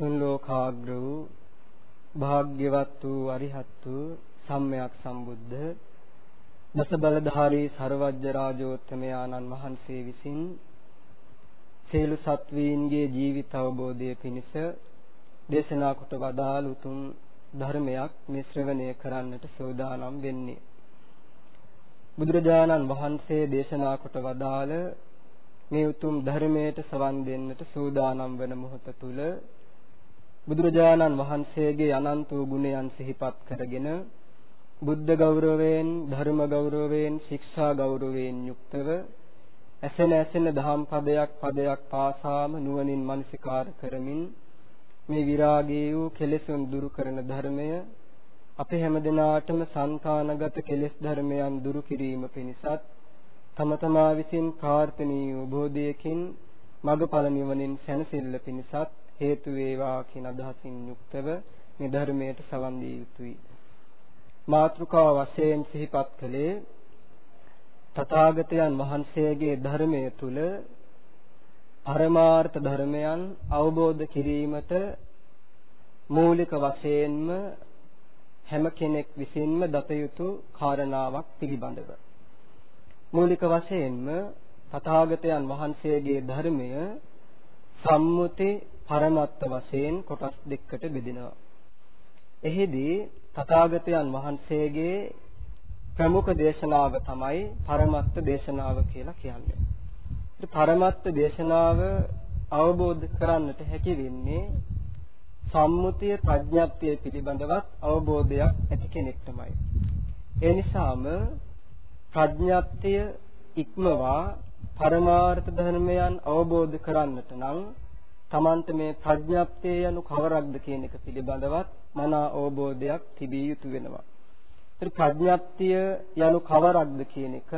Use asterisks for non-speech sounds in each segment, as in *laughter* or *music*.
තුන් ලෝකාග්‍ර වූ භාග්‍යවත් වූ අරිහත් වූ සම්්‍යක් සම්බුද්ධ දස බලධාරී ਸਰවජ්‍ය රාජෝත්තමයාණන් වහන්සේ විසින් සියලු සත්වීන්ගේ ජීවිත අවබෝධය පිණිස දේශනා කොට වදාළ උතුම් ධර්මයක් මේ ශ්‍රවණය කරන්නට සෝදානම් වෙන්නේ. බුදුරජාණන් වහන්සේ දේශනා කොට වදාළ මේ උතුම් ධර්මයට සවන් දෙන්නට සූදානම් වන මොහොත තුල බුදුරජාණන් වහන්සේගේ අනන්ත වූ ගුණයන් සිහිපත් කරගෙන බුද්ධ ගෞරවයෙන් ධර්ම ගෞරවයෙන් ශික්ෂා ගෞරවයෙන් යුක්තව ඇසෙන ඇසෙන දහම් පදයක් පදයක් පාසාම නුවණින් මනසිකාර කරමින් මේ විරාගී වූ කෙලෙසුන් දුරු කරන ධර්මය අපේ හැමදෙනාටම සංකානගත කෙලෙස් ධර්මයන් දුරු කිරීම පිණිසත් තම තමා විසින් ප්‍රාර්ථනීය බෝධියකින් මගඵල නිවනින් සැනසෙල්ල පිණිසත් හේතු වේවා කියන අදහසින් යුක්තව මේ ධර්මයට සවන් දිය යුතුයි. මාතෘකාව වශයෙන් සිහිපත් කළේ තථාගතයන් වහන්සේගේ ධර්මයේ තුල පරමාර්ථ ධර්මයන් අවබෝධ කිරීමට මූලික වශයෙන්ම හැම කෙනෙක් විසින්ම දත යුතු කාරණාවක් පිළිබඳව මූලික වශයෙන්ම තථාගතයන් වහන්සේගේ ධර්මය සම්මුති පරමත්ත වශයෙන් කොටස් දෙකකට බෙදෙනවා. එහිදී තථාගතයන් වහන්සේගේ ප්‍රමුඛ දේශනාව තමයි පරමත්ත දේශනාව කියලා කියන්නේ. පරමත්ත දේශනාව අවබෝධ කරන්නට හැකි වෙන්නේ සම්මුතිය ප්‍රඥාප්තිය පිළිබඳවත් අවබෝධයක් ඇති කෙනෙක් තමයි. ඒ නිසාම ප්‍රඥාප්තිය ඉක්මවා පරමාර්ථ ධර්මයන් අවබෝධ කරන්නට නම් තමන්ට මේ ප්‍රඥාප්තිය යනු කවරක්ද කියන එක පිළිබඳවත් මනා අවබෝධයක් තිබිය යුතු වෙනවා. ඒත් ප්‍රඥාප්තිය යනු කවරක්ද කියන එක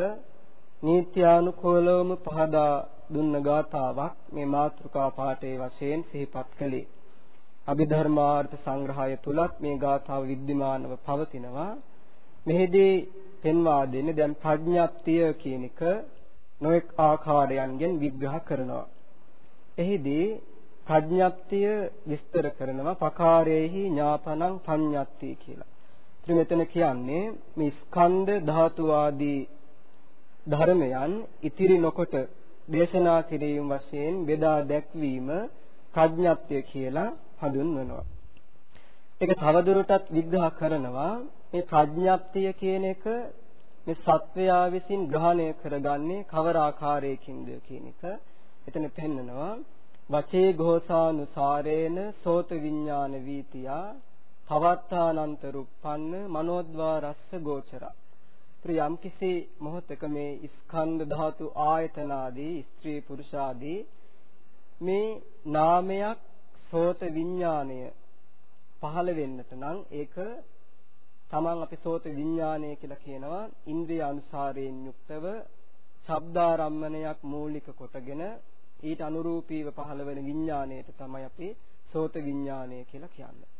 නීත්‍යානුකූලවම පහදා දුන්න ගාතාවක් මේ මාතෘකා පාඨයේ වශයෙන් සිහිපත් කළේ. අභිධර්මාර්ථ සංග්‍රහය තුලත් මේ ගාථාව විද්‍යමානව පවතිනවා. මෙහිදී පෙන්වා දෙන්නේ දැන් ප්‍රඥාප්තිය කියන එක නොඑක් ආකාරයන්ගෙන් විග්‍රහ කරනවා. එහිදී ප්‍රඥාප්තිය විස්තර කරනවා පකාරයේහි ඥාපනං පඤ්ඤාප්තිය කියලා. ඉතින් මෙතන කියන්නේ මේ ස්කන්ධ ධාතු ආදී ධර්මයන් ඉතිරි නොකොට දේශනා කිරීම වශයෙන් බෙදා දැක්වීම ප්‍රඥාප්තිය කියලා හඳුන්වනවා. ඒක තවදුරටත් විග්‍රහ කරනවා මේ ප්‍රඥාප්තිය කියන එක මේ සත්වයා විසින් ග්‍රහණය කරගන්නේ කවර ආකාරයකින්ද කියන එක එතන පෙන්නනවා වචේ ഘോഷානුසාරේන සෝත විඥාන වීතියා පවත්තානන්ත රුප්පන්න මනෝද්වාරස්ස ගෝචරා. ප්‍රියම් කිසි මොහතක මේ ස්කන්ධ ධාතු ආයතන ආදී ස්ත්‍රී පුරුෂ ආදී මේ නාමයක් සෝත විඥාණය පහළ වෙන්නට නම් ඒක තමන් අපි සෝත විඥානය කියලා කියනවා ඉන්ද්‍රිය අනුසාරයෙන් යුක්තව ශබ්දාරම්මණයක් මූලික කොටගෙන ඊට අනුරූපීව පහළ වෙන විඥාණයට තමයි අපි සෝත විඥානය කියලා කියන්නේ.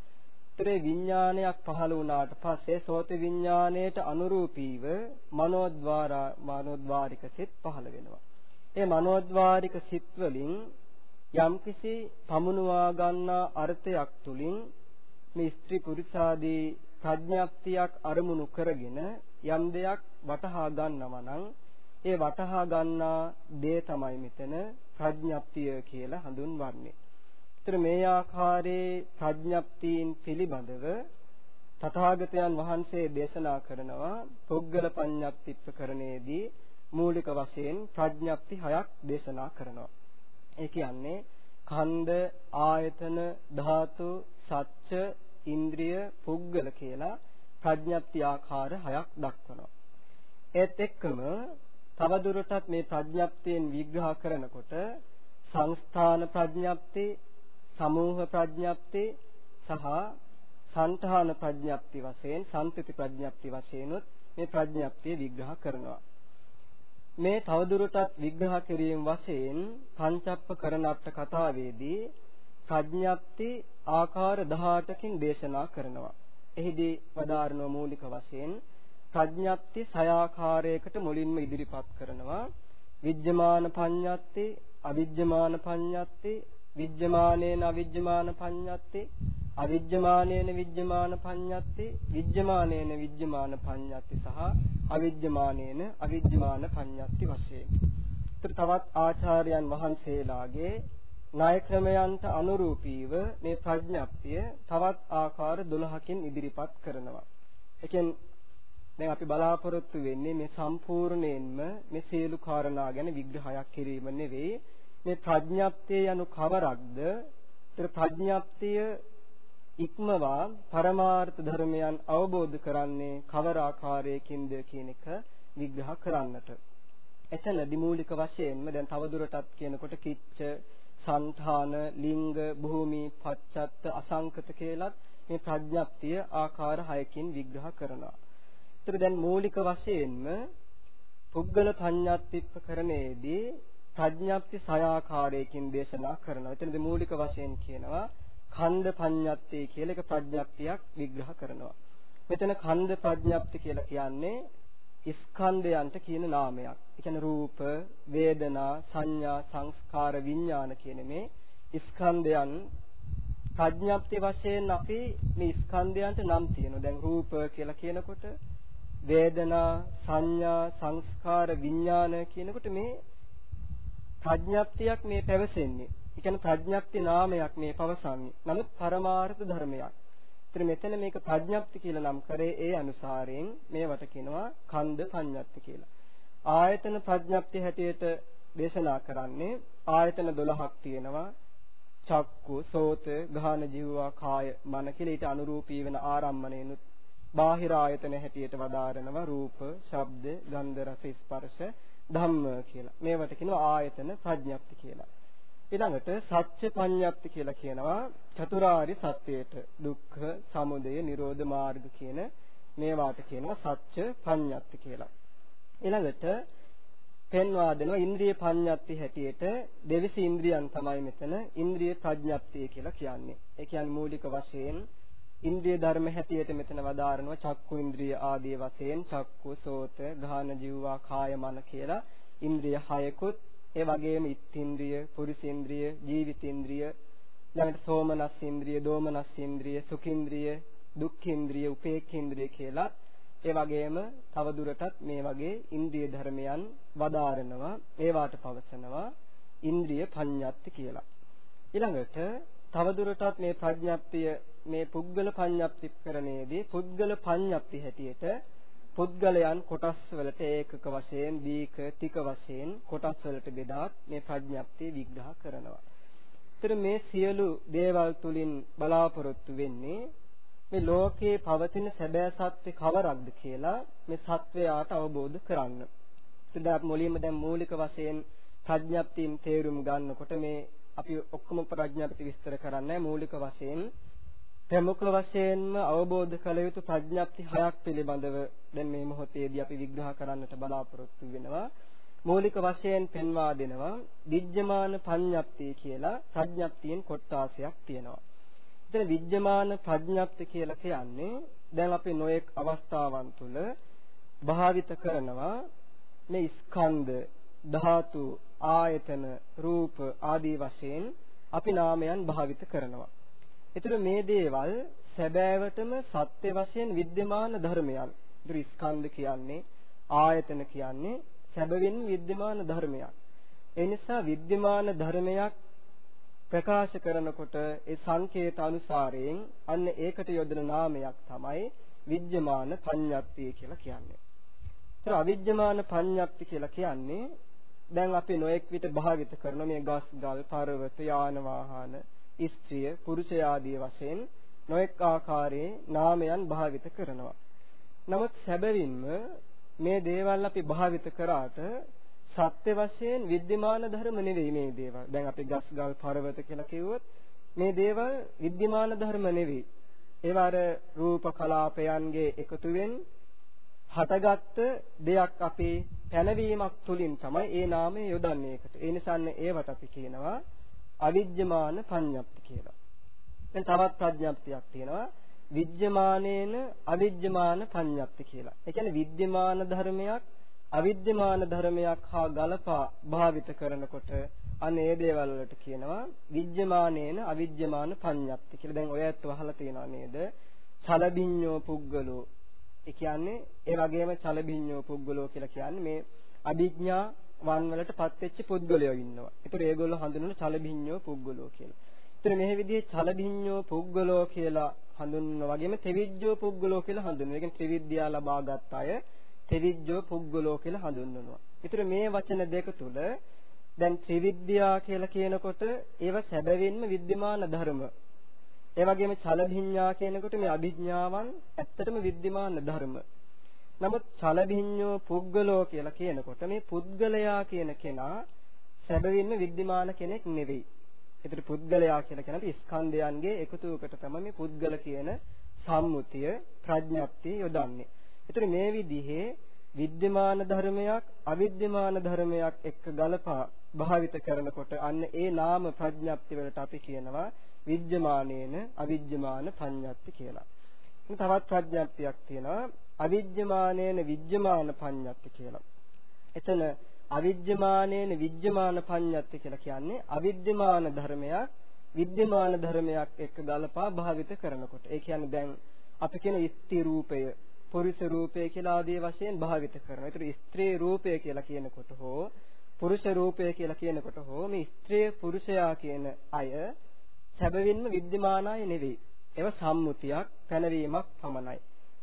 ඒතරේ විඥානයක් පහළ වුණාට පස්සේ සෝත විඥාණයට අනුරූපීව මනෝද්වාරා මනෝද්වාරික සිත් පහළ වෙනවා. ඒ මනෝද්වාරික සිත් වලින් යම්කිසි පමුණුවා ගන්නා අර්ථයක් තුලින් මේ ස්ත්‍රී පුරුෂාදී ප්‍රඥාප්තියක් අරමුණු කරගෙන යම් දෙයක් වටහා ගන්නවා නම් ඒ වටහා ගන්නා දේ තමයි මෙතන ප්‍රඥාප්තිය කියලා හඳුන්වන්නේ. ඒතර මේ ආකාරයේ ප්‍රඥාප්තියින් පිළිබඳව තථාගතයන් වහන්සේ දේශනා කරනවා පුද්ගල පඤ්ඤාප්ති ප්‍රකරණයේදී මූලික වශයෙන් ප්‍රඥාප්ති හයක් දේශනා කරනවා. ඒ කියන්නේ කන්ද ආයතන ධාතු සත්‍ය ඉන්ද්‍රිය පුද්ගල කියලා ප්‍රඥප්ති ආකාර හයක් දක්වනවා. ඒත් එක්කම තවදුරටත් මේ ප්‍රඥප්තියෙන් විග්‍රහ කරනකොට සංස්ථාන ප්‍රඥප්ති, සමූහ ප්‍රඥප්ති සහ සංඨාන ප්‍රඥප්ති වශයෙන් සම්පති ප්‍රඥප්ති වශයෙන්ුත් මේ ප්‍රඥප්තිය විග්‍රහ කරනවා. මේ තවදුරටත් විග්‍රහ කිරීම වශයෙන් පංචප්ප කරණට්ට කතාවේදී ප්‍රඥප්ති ආකාර 18කින් දේශනා කරනවා. එහිදී වදාරන මූලික වශයෙන් ප්‍රඥප්ති සය ආකාරයකට මුලින්ම ඉදිරිපත් කරනවා. විද්‍යමාන පඤ්ඤප්ති, අවිද්‍යමාන පඤ්ඤප්ති, විජ්ජමානේන අවිජ්ජමාන පඤ්ඤත්තේ අවිජ්ජමානේන විජ්ජමාන පඤ්ඤත්තේ විජ්ජමානේන විජ්ජමාන පඤ්ඤත්ති සහ අවිජ්ජමානේන අවිජ්ජමාන පඤ්ඤත්ති වශයෙන්. තවත් ආචාර්යයන් වහන්සේලාගේ ණය ක්‍රමයන්ට අනුරූපීව මේ ප්‍රඥප්තිය තවත් ආකාර 12කින් ඉදිරිපත් කරනවා. ඒ කියන්නේ දැන් අපි බලාපොරොත්තු වෙන්නේ මේ සම්පූර්ණයෙන්ම මේ සියලු කාරණා ගැන විග්‍රහයක් කිරීම නෙවෙයි මේ ප්‍රඥප්තිය යනු කවරක්ද? ඒතර ප්‍රඥප්තිය ඉක්මවා පරමාර්ථ ධර්මයන් අවබෝධ කරන්නේ කවර ආකාරයකින්ද කියන එක විග්‍රහ කරන්නට. එතනදී මූලික වශයෙන්ම දැන් තවදුරටත් කියනකොට කිච්ච, సంධාන, ලිංග, භූමි, පච්චත්ත, අසංකත කියලත් මේ ප්‍රඥප්තිය ආකාර 6කින් විග්‍රහ කරනවා. ඒතර දැන් මූලික වශයෙන්ම පුද්ගල පඤ්ඤාත්තිප්පකරණයේදී ප්‍රඥප්ති සය ආකාරයකින් දේශනා කරනවා. එතනදී මූලික වශයෙන් කියනවා ඛණ්ඩ පඤ්ඤප්තිය කියලා එක ප්‍රඥප්තියක් විග්‍රහ කරනවා. මෙතන ඛණ්ඩ ප්‍රඥප්ති කියලා කියන්නේ ස්කන්ධයන්ට කියන නාමයක්. ඒ කියන්නේ රූප, වේදනා, සංඥා, සංස්කාර, විඥාන කියන මේ ස්කන්ධයන් ප්‍රඥප්ති වශයෙන් අපි මේ ස්කන්ධයන්ට නම් තියෙනවා. දැන් රූප කියලා කියනකොට වේදනා, සංඥා, සංස්කාර, විඥාන කියනකොට මේ ප්‍රඥප්තියක් මේ පැවසෙන්නේ. ඒ කියන්නේ ප්‍රඥප්ති නාමයක් මේ පවසන්නේ. නමුත් පරමාර්ථ ධර්මයක්. ඉතින් මෙතන මේක ප්‍රඥප්ති කියලා නම් කරේ ඒ අනුසාරයෙන් මේවට කියනවා කන්ද පඤ්ඤප්ති කියලා. ආයතන ප්‍රඥප්ති හැටියට දේශනා කරන්නේ ආයතන 12ක් තියෙනවා. චක්කු, සෝත, ගාහන, ජීවවා, කාය, මන කියලා ඊට අනුරූපී වෙන ආරම්මණයනුත් බාහිර ආයතන හැටියට වදාරනවා රූප, ශබ්ද, ගන්ධ, රස, ස්පර්ශ, ධම්ම කියලා. මේවට කියනවා ආයතන ප්‍රඥප්ති කියලා. ඊළඟට සත්‍ය පඤ්ඤප්ති කියලා කියනවා චතුරාර්ය සත්‍යයට දුක්ඛ සමුදය නිරෝධ මාර්ග කියන මේවාට කියනවා සත්‍ය පඤ්ඤප්ති කියලා. ඊළඟට පෙන්වා දෙනවා ඉන්ද්‍රිය පඤ්ඤප්ති හැටියට දෙවිසි ඉන්ද්‍රියන් තමයි මෙතන ඉන්ද්‍රිය ප්‍රඥප්තිය කියලා කියන්නේ. ඒ කියන්නේ මූලික වශයෙන් ඉන්ද්‍රිය ධර්ම හැටියට මෙතන වදාරනවා චක්කු ඉන්ද්‍රිය ආදී වශයෙන් චක්කු සෝත ගාහන ජීවා කාය මන කියලා ඉන්ද්‍රිය හයකුත් ඒ වගේම ඉත්ත්‍ින්ද්‍රිය, පුරිසේන්ද්‍රිය, ජීවිතේන්ද්‍රිය, ළඟට සෝමනස්සේන්ද්‍රිය, දෝමනස්සේන්ද්‍රිය, සුඛේන්ද්‍රිය, දුක්ඛේන්ද්‍රිය, උපේක්ඛේන්ද්‍රිය කියලා ඒ වගේම තව දුරටත් මේ වගේ ඉන්ද්‍රිය ධර්මයන් වදාරනවා, ඒවාට පවසනවා ඉන්ද්‍රිය පඤ්ඤාත්ති කියලා. ඊළඟට තව දුරටත් මේ ප්‍රඥාප්තිය මේ පුද්ගල පඤ්ඤාප්තිකරණයේදී පුද්ගල පඤ්ඤාප්ති හැටියට පුද්ගලයන් කොටස් වලට ඒකක වශයෙන් දීක ටික වශයෙන් කොටස් වලට බෙදා මේ ප්‍රඥප්තිය විග්‍රහ කරනවා. ඒතර මේ සියලු දේවල් තුලින් බලාපොරොත්තු වෙන්නේ මේ ලෝකේ පවතින සැබෑ සත්‍ය කවරක්ද කියලා මේ සත්වයාට අවබෝධ කරන්න. ඉතින් අපි මුලින්ම දැන් මූලික වශයෙන් ප්‍රඥප්තියෙන් තේරුම් ගන්නකොට මේ අපි ඔක්කොම ප්‍රඥප්ති විස්තර කරන්නේ මූලික වශයෙන් ප්‍රමුඛ වශයෙන්ම අවබෝධ කළ යුතු ප්‍රඥප්ති හයක් පිළිබඳව දැන් මේ මොහොතේදී අපි විග්‍රහ කරන්නට බලාපොරොත්තු වෙනවා. මූලික වශයෙන් පෙන්වා දෙනවා විද්‍යමාන පඤ්ඤප්තිය කියලා ප්‍රඥප්තියෙන් කොටාසයක් තියෙනවා. එතන විද්‍යමාන ප්‍රඥප්ති කියලා කියන්නේ දැන් අපි නොඑක් අවස්ථාවන් තුල භාවිත කරනවා මේ ස්කන්ධ ධාතු ආයතන රූප ආදී වශයෙන් අපි නාමයන් භාවිත කරනවා. ඒතර මේ දේවල් සැබෑවටම සත්‍ය වශයෙන් विद्यमान ධර්මයන්. ඒතර ස්කන්ධ කියන්නේ ආයතන කියන්නේ සැබවින් विद्यमान ධර්මයක්. ඒ නිසා विद्यमान ධර්මයක් ප්‍රකාශ කරනකොට ඒ සංකේත අනුසාරයෙන් අන්න ඒකට යොදන නාමයක් තමයි විද්‍යමාන පඤ්ඤප්තිය කියලා කියන්නේ. ඒතර අවිද්‍යමාන පඤ්ඤප්ති කියලා කියන්නේ දැන් අපි නොඑක් විට භාවිත කරන මේ ගස් ගල් පර්වත යාන වාහන ස්ත්‍රිය පුරුෂය ආදී වශයෙන් නොඑක් ආකාරයේ නාමයන් භාවිත කරනවා. නමුත් සැබවින්ම මේ දේවල් අපි භාවිත කරාට සත්‍ය වශයෙන් विद्यमान ධර්ම නෙවෙයි මේ දේවල්. දැන් අපි ගස් ගල් පර්වත කියලා කිව්වොත් මේ දේවල් विद्यमान ධර්ම නෙවෙයි. ඒවා අර රූප කලාපයන්ගේ එකතුවෙන් හටගත්ත දෙයක් අපේ පැනවීමක් තුලින් තමයි ඒ නාමය යොදන්නේ ඒකට. ඒ නිසානේ ඒවට අපි කියනවා අවිජ්ජමාන පඤ්ඤප්ති කියලා. දැන් තවත් ප්‍රඥප්තියක් තියෙනවා විද්‍යමානේන අවිද්‍යමාන පඤ්ඤප්ති කියලා. ඒ කියන්නේ විද්‍යමාන ධර්මයක් අවිද්‍යමාන ධර්මයක් හා ගලපා භාවිත කරනකොට අන්න ඒ දේවල් වලට කියනවා විජ්ජමානේන අවිජ්ජමාන පඤ්ඤප්ති කියලා. දැන් ඔය ඇත්ත වහලා තියෙනවා නේද? චලබිඤ්ඤෝ පුද්ගලෝ. ඒ කියන්නේ ඒ වගේම චලබිඤ්ඤෝ පුද්ගලෝ කියලා කියන්නේ මේ අභිඥා වන් වලට පත්වෙච්ච පුද්ගලයෝ ඉන්නවා. ඒතර ඒගොල්ලෝ හඳුන්වන චලබිඤ්ඤෝ පුද්ගලෝ කියලා. ඒතර මේ විදිහේ චලබිඤ්ඤෝ පුද්ගලෝ කියලා හඳුන්වන වගේම ත්‍රිවිජ්ජෝ පුද්ගලෝ කියලා හඳුන්වනවා. ඒ කියන්නේ ත්‍රිවිද්‍යා ලබාගත් අය ත්‍රිවිජ්ජෝ පුද්ගලෝ කියලා හඳුන්වනවා. ඒතර මේ වචන දෙක තුල දැන් ත්‍රිවිද්‍යා කියලා කියනකොට ඒව සැබවින්ම විද්‍යමාන ධර්ම ඒ වගේම චලභිඤ්ඤා කියනකොට මේ අභිඥාවන් ඇත්තටම विद्यमान ධර්ම. නමුත් චලභිඤ්ඤෝ පුද්ගලෝ කියලා කියනකොට මේ පුද්ගලයා කියන කෙනා සැබවින්ම विद्यमान කෙනෙක් නෙවෙයි. ඒතර පුද්ගලයා කියලා කියන්නේ ස්කන්ධයන්ගේ එකතුවකට තමයි මේ පුද්ගල කියන සම්මුතිය ප්‍රඥප්තිය යොදන්නේ. ඒතර මේ විදිහේ විද්‍යමාන ධර්මයක් අවිද්‍යමාන ධර්මයක් එක්ක ගලපා භාවිත කරනකොට අන්න ඒ නාම ප්‍රඥප්ති වලට අපි කියනවා විද්‍යමානේන අවිද්‍යමාන පඤ්ඤප්ති කියලා. තවත් ප්‍රඥප්තියක් තියෙනවා අවිද්‍යමානේන විද්‍යමාන පඤ්ඤප්ති කියලා. එතන අවිද්‍යමානේන විද්‍යමාන පඤ්ඤප්ති කියලා කියන්නේ අවිද්‍යමාන ධර්මයක් විද්‍යමාන ධර්මයක් එක්ක ගලපා භාවිත කරනකොට. ඒ කියන්නේ දැන් අපි කියන ඉස්ති රූපය පුරුෂ රූපය කියලා ආදී වශයෙන් භාවිත කරනවා. ඒතර ස්ත්‍රී රූපය කියලා කියනකොට හෝ පුරුෂ රූපය කියලා කියනකොට හෝ මේ ස්ත්‍රී පුරුෂයා කියන අය සැබවින්ම විද්‍යමානාය නෙවෙයි. ඒව සම්මුතියක්, පැනවීමක් පමණයි.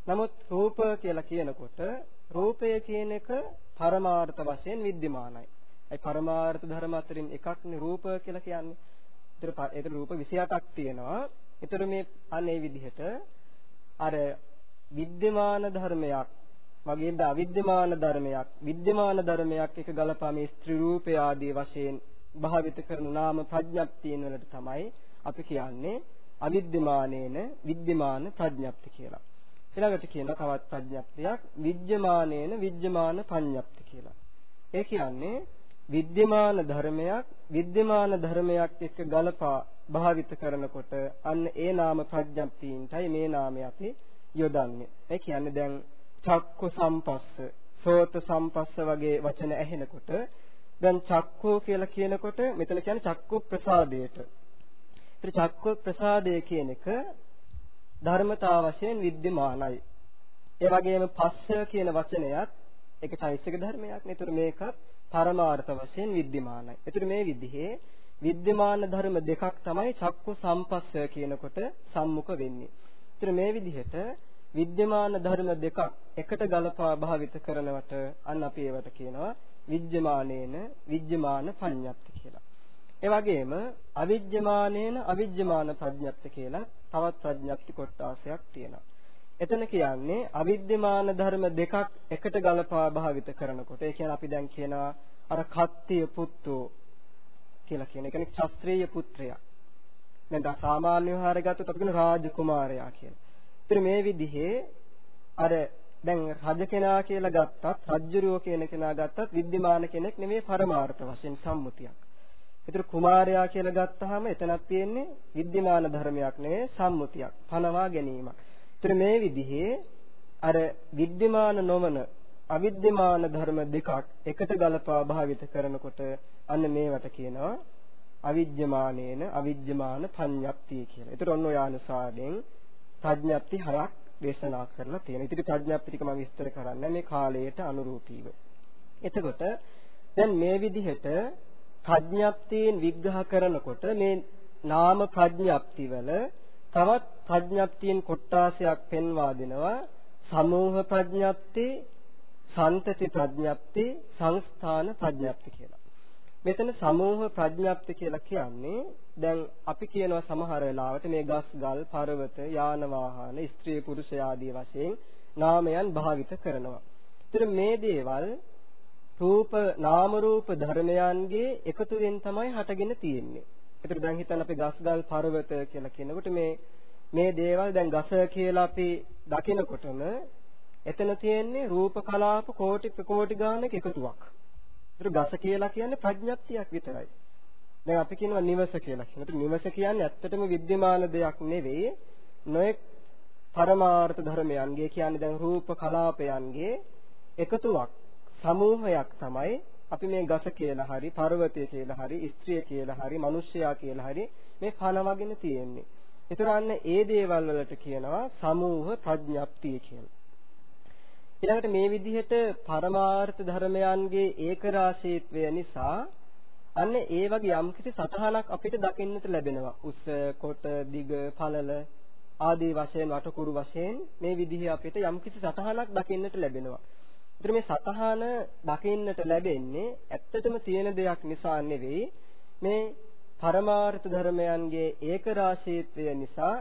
නමුත් රූප කියලා කියනකොට රූපය කියන එක පරමාර්ථ වශයෙන් විද්‍යමානයි. ඒ පරමාර්ථ ධර්ම අතරින් එකක්නේ රූප කියලා කියන්නේ. ඒතර ඒතර රූප 28ක් තියෙනවා. ඒතර මේ අනේ විදිහට අර විද්‍යමාන ධර්මයක් වගේම අවිද්‍යමාන ධර්මයක් විද්‍යමාන ධර්මයක් එක ගලපා මේ ස්ත්‍රී රූපය ආදී වශයෙන් භාවිත කරන නාම ප්‍රඥප්තියන වලට තමයි අපි කියන්නේ අවිද්‍යමානේන විද්‍යමාන ප්‍රඥප්ති කියලා. ඊළඟට කියන තවත් ප්‍රඥප්තියක් විද්‍යමානේන විද්‍යමාන පඤ්ඤප්ති කියලා. ඒ කියන්නේ විද්‍යමාන ධර්මයක් විද්‍යමාන ධර්මයක් එක්ක ගලපා භාවිත කරනකොට අන්න ඒ නාම ප්‍රඥප්තියින්ටයි මේ නාමය අපි යොදන්නේ. ඒ කියන්නේ දැන් චක්කු සම්පස්ස, සෝත සම්පස්ස වගේ වචන ඇහෙනකොට දැන් චක්කු කියලා කියනකොට මෙතන කියන්නේ චක්කු ප්‍රසාදයට. චක්ක ප්‍රසාදය කියන එක ධර්මතා වශයෙන් विद्यමානයි. ඒ වගේම පස්ස කියන වචනයත් ඒක චෛතසික ධර්මයක්. ඒතර මේකත් පරමාර්ථ වශයෙන් विद्यමානයි. ඒතර මේ විදිහේ विद्यමාන ධර්ම දෙකක් තමයි චක්කු සම්පස්සය කියනකොට සම්මුඛ වෙන්නේ. ඒතර මේ විදිහට විද්‍යමාන ධර්ම දෙකක් එකට ගලපා භාවිත කරනවට අන්න අපි ඒවට කියනවා විද්‍යමානේන විද්‍යමාන පඤ්ඤප්ති කියලා. ඒ වගේම අවිද්‍යමානේන අවිද්‍යමාන ප්‍රඥප්ති කියලා තවත් ප්‍රඥප්ති කොටාසයක් තියෙනවා. එතන කියන්නේ අවිද්‍යමාන ධර්ම දෙකක් එකට ගලපා භාවිත කරනකොට ඒ කියන්නේ අපි දැන් කියනවා අර කත්තිය පුත්තෝ කියලා කියන. ඒ කියන්නේ ශාස්ත්‍රීය පුත්‍රයා. දැන් සාමාන්‍ය විහාරය ගත්තොත් අපි කියන රාජකුමාරයා කියලා. ඉතින් මේ විදිහේ අර දැන් රජ කෙනා කියලා ගත්තත් රජ්ජුරුව කියන කෙනා ගත්තත් විද්‍යමාන කෙනෙක් නෙමෙයි පරමාර්ථ වශයෙන් සම්මුතියක්. ඒතර කුමාරයා කියලා ගත්තාම එතනක් තියෙන්නේ විද්‍යමාන ධර්මයක් නෙවෙයි සම්මුතියක්. පනවා ගැනීමක්. ඒතර මේ විදිහේ අර විද්‍යමාන නොවන අවිද්‍යමාන ධර්ම දෙකක් එකට ගලපා භාවිත කරනකොට අන්න මේවට කියනවා අවිද්‍යමානේන අවිද්‍යමාන පඤ්ඤප්තිය කියලා. ඒතර ඔන්න ඔය අනුසාරයෙන් ප්‍රඥප්ති හයක් දේශනා කරලා තියෙනවා. ඉතින් ප්‍රඥප්ති ටික මම විස්තර කරන්නේ මේ කාලයට අනුරූපීව. එතකොට දැන් මේ විදිහට ප්‍රඥප්තියෙන් විග්‍රහ කරනකොට මේ නාම ප්‍රඥප්ති වල තවත් ප්‍රඥප්තියෙන් කොටාසයක් පෙන්වා දෙනවා. සමූහ ප්‍රඥප්ති, සන්තති ප්‍රඥප්ති, සංස්ථාන ප්‍රඥප්ති කියලා. මෙතන සමූහ ප්‍රඥප්ති කියලා කියන්නේ දැන් අපි කියනවා සමහර වෙලාවට මේ ගස් ගල් පර්වත යාන වාහන ස්ත්‍රී පුරුෂ ආදී වශයෙන් නාමයන් භාවිත කරනවා. ඒතර මේ දේවල් රූප නාම රූප ධර්මයන්ගේ එකතුවෙන් තමයි හටගෙන තියෙන්නේ. ඒතර දැන් හිතන්න අපි ගස් ගල් පර්වත කියලා කියනකොට මේ මේ දේවල් දැන් ගස කියලා අපි දකිනකොටම එතන තියෙන්නේ රූප කලාප කෝටි ප්‍රකෝටි ගානක එකතුවක්. ඒතර ගස කියලා කියන්නේ ප්‍රඥප්තියක් විතරයි. දැන් අපි කියනවා නිවස කියලා. ඒතර නිවස කියන්නේ ඇත්තටම विद्यमान දෙයක් නෙවෙයි. නොඑක් පරමාර්ථ ධර්මයන්ගේ කියන්නේ දැන් රූප කලාපයන්ගේ එකතුවක් සමූහයක් තමයි අපි මේ ගස කියලා හරි, පර්වතය කියලා හරි, ස්ත්‍රිය කියලා හරි, මිනිස්සයා කියලා හරි මේ පනවගෙන තියෙන්නේ. ඒතර අන්න ඒ දේවල් වලට කියනවා සමූහ ප්‍රඥප්තිය කියලා. ඊළඟට මේ විදිහට පරමාර්ථ ධර්මයන්ගේ ඒකරාශීත්වය නිසා අන්න ඒ වගේ යම්කිසි සතහනක් අපිට දකින්නට ලැබෙනවා. උස, කොට, දිග, පළල ආදී වශයෙන් වටකුරු වශයෙන් මේ විදිහේ අපිට යම්කිසි සතහනක් දකින්නට ලැබෙනවා. ඒතර මේ සතහන දකින්නට ලැබෙන්නේ ඇත්තටම තියෙන දෙයක් නිසා නෙවෙයි මේ පරමාර්ථ ධර්මයන්ගේ ඒකරාශීත්වය නිසා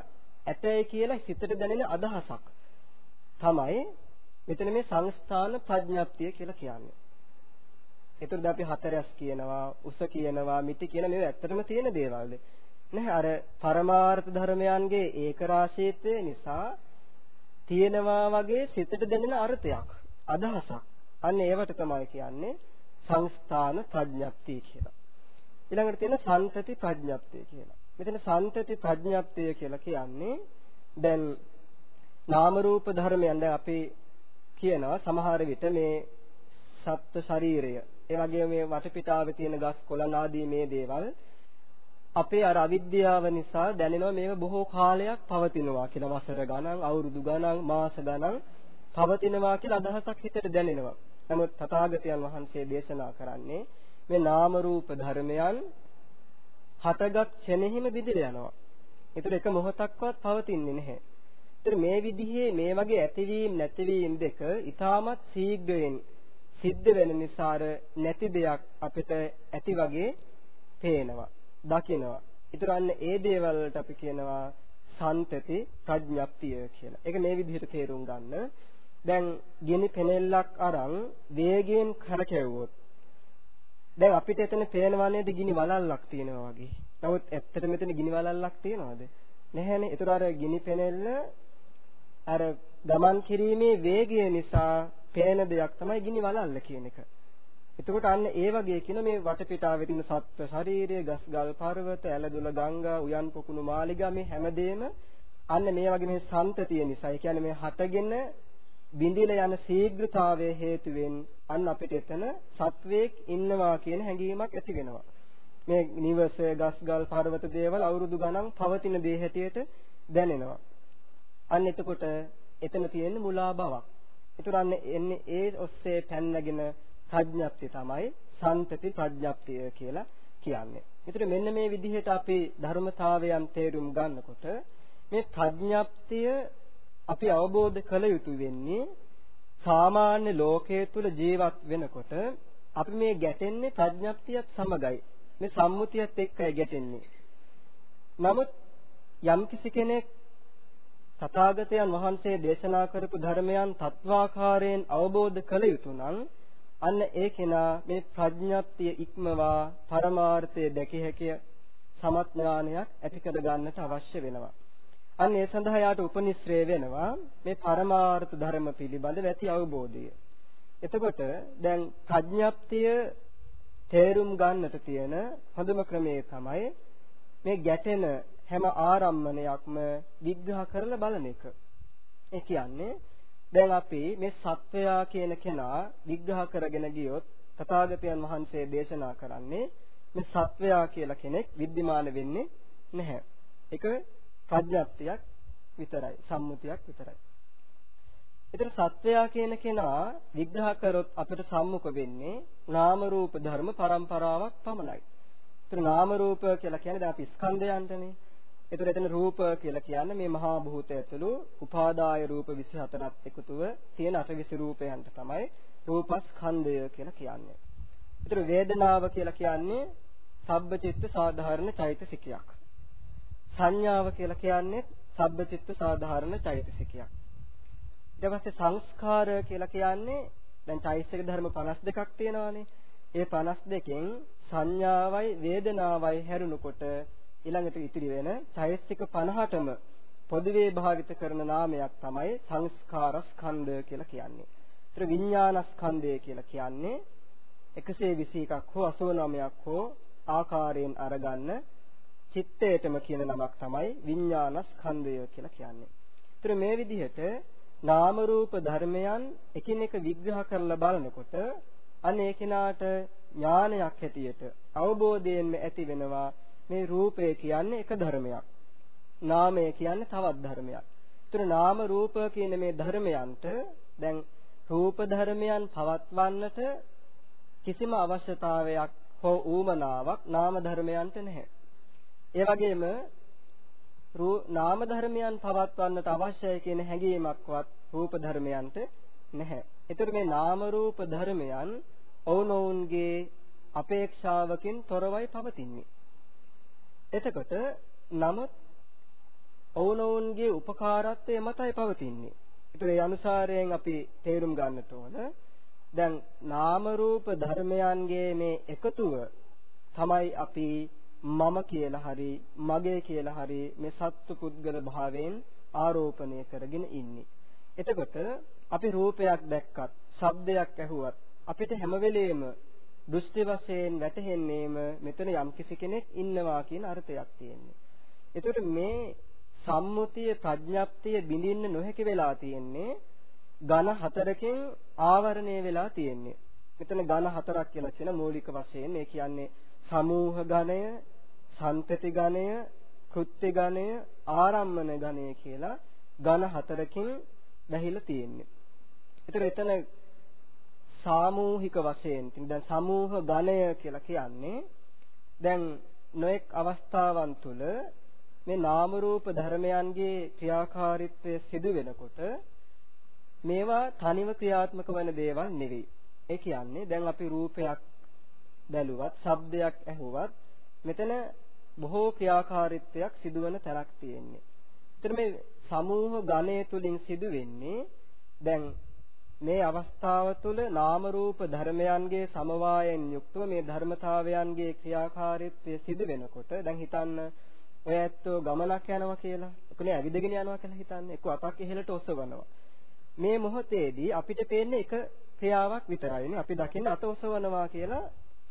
ඇතයි කියලා හිතට දැනෙන අදහසක් තමයි මෙතන මේ සංස්ථාන ප්‍රඥප්තිය කියලා කියන්නේ. ඒතරද අපි හතරස් කියනවා, උස කියනවා, මිටි කියන මේවා ඇත්තටම තියෙන දේවල්ද? නැහැ අර පරමාර්ථ ධර්මයන්ගේ ඒකරාශීත්වය නිසා තියෙනවා වගේ සිතට දැනෙන අර්ථයක්, අදහසක්. අන්න ඒවට තමයි කියන්නේ සංස්ථාන ප්‍රඥප්තිය කියලා. ඊළඟට තියෙන සන්තති ප්‍රඥප්තිය කියලා. මෙතන සන්තති ප්‍රඥප්තිය කියලා කියන්නේ දැන් නාම රූප ධර්මයන් දැන් අපි කියනවා සමහර විට මේ සත්ත්ව ශරීරය ඒ වගේම මේ වටපිටාවේ තියෙන ගස් කොළන් ආදී මේ දේවල් අපේ අර අවිද්‍යාව නිසා දැනෙනවා මේව බොහෝ කාලයක් පවතිනවා කියලා වසර ගණන් අවුරුදු ගණන් මාස ගණන් පවතිනවා කියලා අදහසක් හිතට දැනෙනවා. නමුත් තථාගතයන් වහන්සේ දේශනා කරන්නේ මේ නාම රූප ධර්මයන් හටගත් ක්ෂණෙහිම බිඳිලා යනවා. ඒතර එක මොහොතක්වත් පවතින්නේ නැහැ. ඒතර මේ විදිහේ මේ වගේ ඇතිවීම නැතිවීම දෙක ඊටමත් ශීඝ්‍රයෙන් සිද්ධ වෙන නිසා නැති දෙයක් අපිට ඇති වගේ පේනවා. දකිනවා. ඒතර අන්න ඒ දේවල් වලට අපි කියනවා සන්තති ප්‍රඥප්තිය කියලා. ඒක මේ විදිහට තේරුම් ගන්න. දැන් ගිනි පෙනෙල්ලක් අරන් වේගයෙන් කරකැවුවොත් දැන් අපිට එතන පේනවා නේද ගිනි වලල්ලක් තියෙනවා වගේ. නමුත් ඇත්තට මෙතන ගිනි වලල්ලක් තියෙනවද? නැහැනේ. ඒතර අර ගිනි පෙනෙල්ල අර ගමන් කිරීමේ වේගය නිසා පේන දෙයක් තමයි ගිනි වලල්ල කියන එක. එතකොට අන්න ඒ වගේ කියන මේ වටපිටාවේ තියෙන සත්ත්ව ශරීරය, ගස් ගල් පර්වත, ඇලදොල ගංගා, උයන් පොකුණු මාලිගා මේ හැමදේම අන්න මේ වගේ මේ සම්තතිය නිසා. ඒ කියන්නේ මේ හටගෙන බිඳිලා යන ශීඝ්‍රතාවයේ හේතුවෙන් අන්න අපිට එතන සත්වයක් ඉන්නවා කියන හැඟීමක් ඇති වෙනවා. මේ නිවස, ගස්ගල්, පර්වත දේවල් අවුරුදු ගණන් පවතින දේ හැටියට දැනෙනවා. අන්න එතකොට එතන තියෙන මුලා බවක්. ඒතර අන්න එන්නේ ඒ ඔස්සේ පැන්නගෙන ප්‍රඥප්තිය තමයි සන්තති ප්‍රඥප්තිය කියලා කියන්නේ. ඒතර මෙන්න මේ විදිහට අපි ධර්මතාවයන් තේරුම් ගන්නකොට මේ ප්‍රඥප්තිය අපි අවබෝධ කළ යුතු වෙන්නේ සාමාන්‍ය ලෝකයේ තුල ජීවත් වෙනකොට අපි මේ ගැටෙන්නේ ප්‍රඥප්තියත් සමගයි. මේ සම්මුතියත් එක්කයි ගැටෙන්නේ. නමුත් යම්කිසි කෙනෙක් තථාගතයන් වහන්සේ දේශනා කරපු ධර්මයන් තත්වාකාරයෙන් අවබෝධ කළ යුතු නම් අන්න ඒ කෙනා මේ ප්‍රඥප්තිය ඉක්මවා පරමාර්ථය දැකිය හැකිය සමඥානයක් ඇති කර ගන්නට අවශ්‍ය වෙනවා. අන්න ඒ සඳහා යාට උපනිශ්‍රේ වෙනවා මේ පරමාර්ථ ධර්ම පිළිබඳ ඇති අවබෝධය. එතකොට දැන් ප්‍රඥප්තිය තේරුම් ගන්නට තියෙන හොඳම ක්‍රමය තමයි මේ ගැටෙන හැම ආරම්මණයක්ම විග්‍රහ කරලා බලන එක. ඒ කියන්නේ දැන් අපි මේ සත්වයා කියන කෙනා විග්‍රහ කරගෙන ගියොත් තථාගතයන් වහන්සේ දේශනා කරන්නේ මේ සත්වයා කියලා කෙනෙක් විද්දිමාන වෙන්නේ නැහැ. ඒක ප්‍රඥාප්තියක් විතරයි, සම්මුතියක් විතරයි. ඒතර සත්වයා කියන කෙනා විග්‍රහ කරොත් අපිට සම්මුඛ වෙන්නේ නාම රූප ධර්ම පරම්පරාවක් පමණයි. ඒතර නාම රූප කියලා කියන්නේ දැන් අපි ස්කන්ධයන්ටනේ. ඒතර එතන රූප කියලා කියන්නේ මේ මහා භූතය ඇතුළු උපාදාය රූප 24ත් එකතුව තියෙන 820 රූපයන්ට තමයි රූපස්කන්ධය කියලා කියන්නේ. ඒතර වේදනාව කියලා කියන්නේ සබ්බචිත්ත සාධාරණ චෛතසිකයක්. සංඥාව කියලා කියන්නේ සබ්බචිත්ත සාධාරණ චෛතසිකයක්. ඊට පස්සේ සංස්කාර කියලා කියන්නේ දැන් චෛතසික ධර්ම 52ක් තියෙනවානේ. ඒ 52කින් සංඥාවයි වේදනාවයි හැරුණකොට ඊළඟට ඉතිරි වෙන චෛතසික 50ටම පොදුවේ භාවිත කරන නාමයක් තමයි සංස්කාර ස්කන්ධ කියලා කියන්නේ. ඒතර විඥාන ස්කන්ධය කියලා කියන්නේ 121ක් හෝ 89ක් හෝ ආකාරයෙන් අරගන්න චිත්තයටම කියන නමක් තමයි විඥාන ස්කන්ධය කියලා කියන්නේ. ඒතර මේ විදිහට නාම රූප ධර්මයන් එකිනෙක විග්‍රහ කරලා බලනකොට අන්න ඒ කෙනාට ඥානයක් හැටියට අවබෝධයෙන්ම ඇති වෙනවා මේ රූපය කියන්නේ එක ධර්මයක්. නාමය කියන්නේ තවත් ධර්මයක්. ඒතර නාම රූප කියන මේ ධර්මයන්ට දැන් රූප ධර්මයන් පවත්වන්නට කිසිම අවශ්‍යතාවයක් හෝ ඌමනාවක් නාම ධර්මයන්ට නැහැ. ඒ වගේම නාම ධර්මයන් පවත්වන්නට අවශ්‍යයි කියන හැඟීමක්වත් රූප ධර්මයන්ට නැහැ. ඒතර මේ නාම රූප ධර්මයන් ඔවුනොවුන්ගේ අපේක්ෂාවකින් තොරවයි පවතින්නේ. එතකොට නමුත් ඔවුනොවුන්ගේ උපකාරත්වය මතයි පවතින්නේ. ඒතර ඒ අනුසාරයෙන් අපි තේරුම් ගන්නට ඕන දැන් නාම රූප ධර්මයන්ගේ මේ එකතුව තමයි අපි මම කියලා හරි මගේ කියලා හරි මේ සත්තු පුද්ගල භාවයෙන් ආරෝපණය කරගෙන ඉන්නේ. එතකොට අපි රූපයක් දැක්කත්, ශබ්දයක් ඇහුවත් අපිට හැම වෙලෙම දෘෂ්ටි වශයෙන් වැටහෙන්නේම මෙතන යම්කිසි කෙනෙක් ඉන්නවා කියන අර්ථයක් තියෙන්නේ. එතකොට මේ සම්මුතිය ප්‍රඥප්තිය බිඳින්න නොහැකි වෙලා තියෙන්නේ ඝන හතරකින් ආවරණය වෙලා තියෙන්නේ. මෙතන ඝන හතරක් කියලා කියන මූලික වශයෙන් ඒ කියන්නේ සමූහ ඝණය, සම්පති ඝණය, කෘත්‍ය ඝණය, ආරම්මන ඝණය කියලා ඝන හතරකින් බැහැලා තියෙන්නේ. ඒතර එතන සාමූහික වශයෙන් දැන් සමූහ ඝණය කියලා කියන්නේ දැන් නොඑක් අවස්ථාවන් තුල මේ නාම රූප ධර්මයන්ගේ ක්‍රියාකාරීත්වය සිදු වෙනකොට මේවා තනිව ක්‍රියාත්මක වන දේවල් නෙවෙයි. ඒ කියන්නේ දැන් අපි රූපයක් බැලුවත්, ශබ්දයක් ඇහුවත් මෙතන බොහෝ ක්‍රියාකාරීත්වයක් සිදුවන තැනක් තියෙන්නේ. එතන මේ සමූහ ගණය තුලින් සිදු වෙන්නේ දැන් මේ අවස්ථාව තුළ නාම රූප ධර්මයන්ගේ සමவாயෙන් යුක්තව මේ ධර්මතාවයන්ගේ ක්‍රියාකාරීත්වය සිදු වෙනකොට දැන් හිතන්න ඔය ඇත්තෝ ගමනක් යනවා කියලා. එක්කනේ ඇවිදගෙන යනවා කියලා හිතන්නේ. එක්ක අතක් ඉහළට ඔසවනවා. මේ මොහොතේදී අපිට පේන්නේ එක ක්‍රියාවක් විතරයිනේ. අපි දකින්නේ අත ඔසවනවා කියලා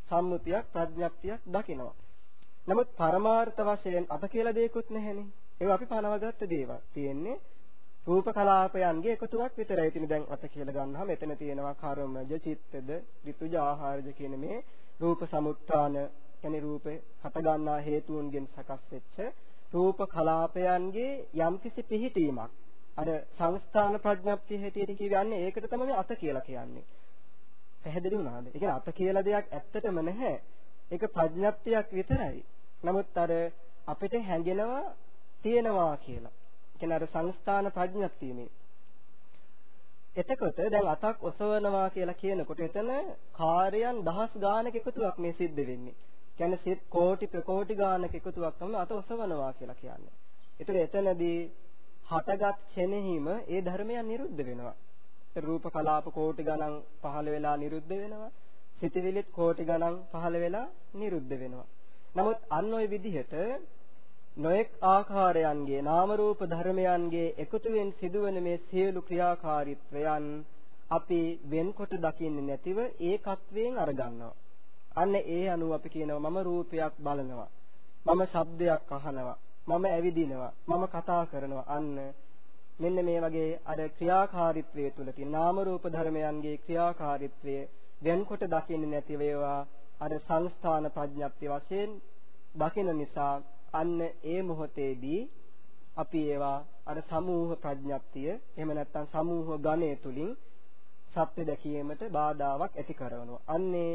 සම්මුතියක් ප්‍රඥප්තියක් දකිනවා. නමුත් පරමාර්ථ වශයෙන් අත කියලා දෙයක්වත් නැහැනේ. ඒවා අපි පනවගත්ත දේවල්. තියෙන්නේ රූප කලාපයන්ගේ එකතුවක් විතරයි. ඉතින් දැන් අත කියලා ගන්නවා මෙතන තියෙනවා කර්මජ, චිත්තද, ඍතුජ, ආහාරජ කියන මේ රූප සමුත්ථාන කියන්නේ රූපේ හට ගන්නා හේතුන්ගෙන් සකස් වෙච්ච රූප කලාපයන්ගේ යම්කිසි පිහිටීමක් අර සංස්ථාන ප්‍රඥප්තිය හැටියට කියන්නේ ඒකට තමයි අත කියලා කියන්නේ. පැහැදිලි වුණාද? ඒ කියන්නේ අත කියලා දෙයක් ඇත්තටම නැහැ. ඒක ප්‍රඥප්තියක් විතරයි. නමුත් අර අපිට හැඟෙනවා තියෙනවා කියලා. කියන්නේ අර සංස්ථාන ප්‍රඥප්තිය මේ. එතකොට දැන් අතක් ඔසවනවා කියලා කියනකොට එතන කාර්යයන් දහස් ගානක එකතුවක් මේ සිද්ධ වෙන්නේ. කියන්නේ සිත් කෝටි ප්‍රකෝටි ගානක එකතුවක් තමයි අත ඔසවනවා කියලා කියන්නේ. ඒතර එතනදී හටගත් ක්ෂණෙහිම ඒ ධර්මයන් නිරුද්ධ වෙනවා. රූප කලාප කෝටි ගණන් පහළ වෙලා නිරුද්ධ වෙනවා. සිතවිලිත් කෝටි ගණන් පහළ වෙලා නිරුද්ධ වෙනවා. නමුත් අන්න ওই විදිහට නොඑක් ආකාරයන්ගේ නාම රූප ධර්මයන්ගේ එකතුවෙන් සිදුවන මේ සියලු ක්‍රියාකාරීත්වයන් අපි වෙන්කොට දකින්නේ නැතිව ඒකත්වයෙන් අරගන්නවා. අන්න ඒ අනුව අපි කියනවා මම රූපයක් බලනවා. මම ශබ්දයක් අහනවා. මම ඇවිදිනවා. මම කතා කරනවා. අන්න මෙන්න මේ වගේ අර ක්‍රියාකාරීත්වයේ තුල තියෙන නාම රූප ධර්මයන්ගේ ක්‍රියාකාරීත්වය වෙන්කොට දකින්නේ නැති වේවා අර සංස්ථාන ප්‍රඥප්ති වශයෙන් දකින නිසා අන්න ඒ මොහොතේදී අපි ඒවා අර සමූහ ප්‍රඥප්තිය එහෙම නැත්නම් සමූහ ගණය තුලින් සත්‍ය දැකීමට බාධාවක් ඇති කරනවා. අන්නේ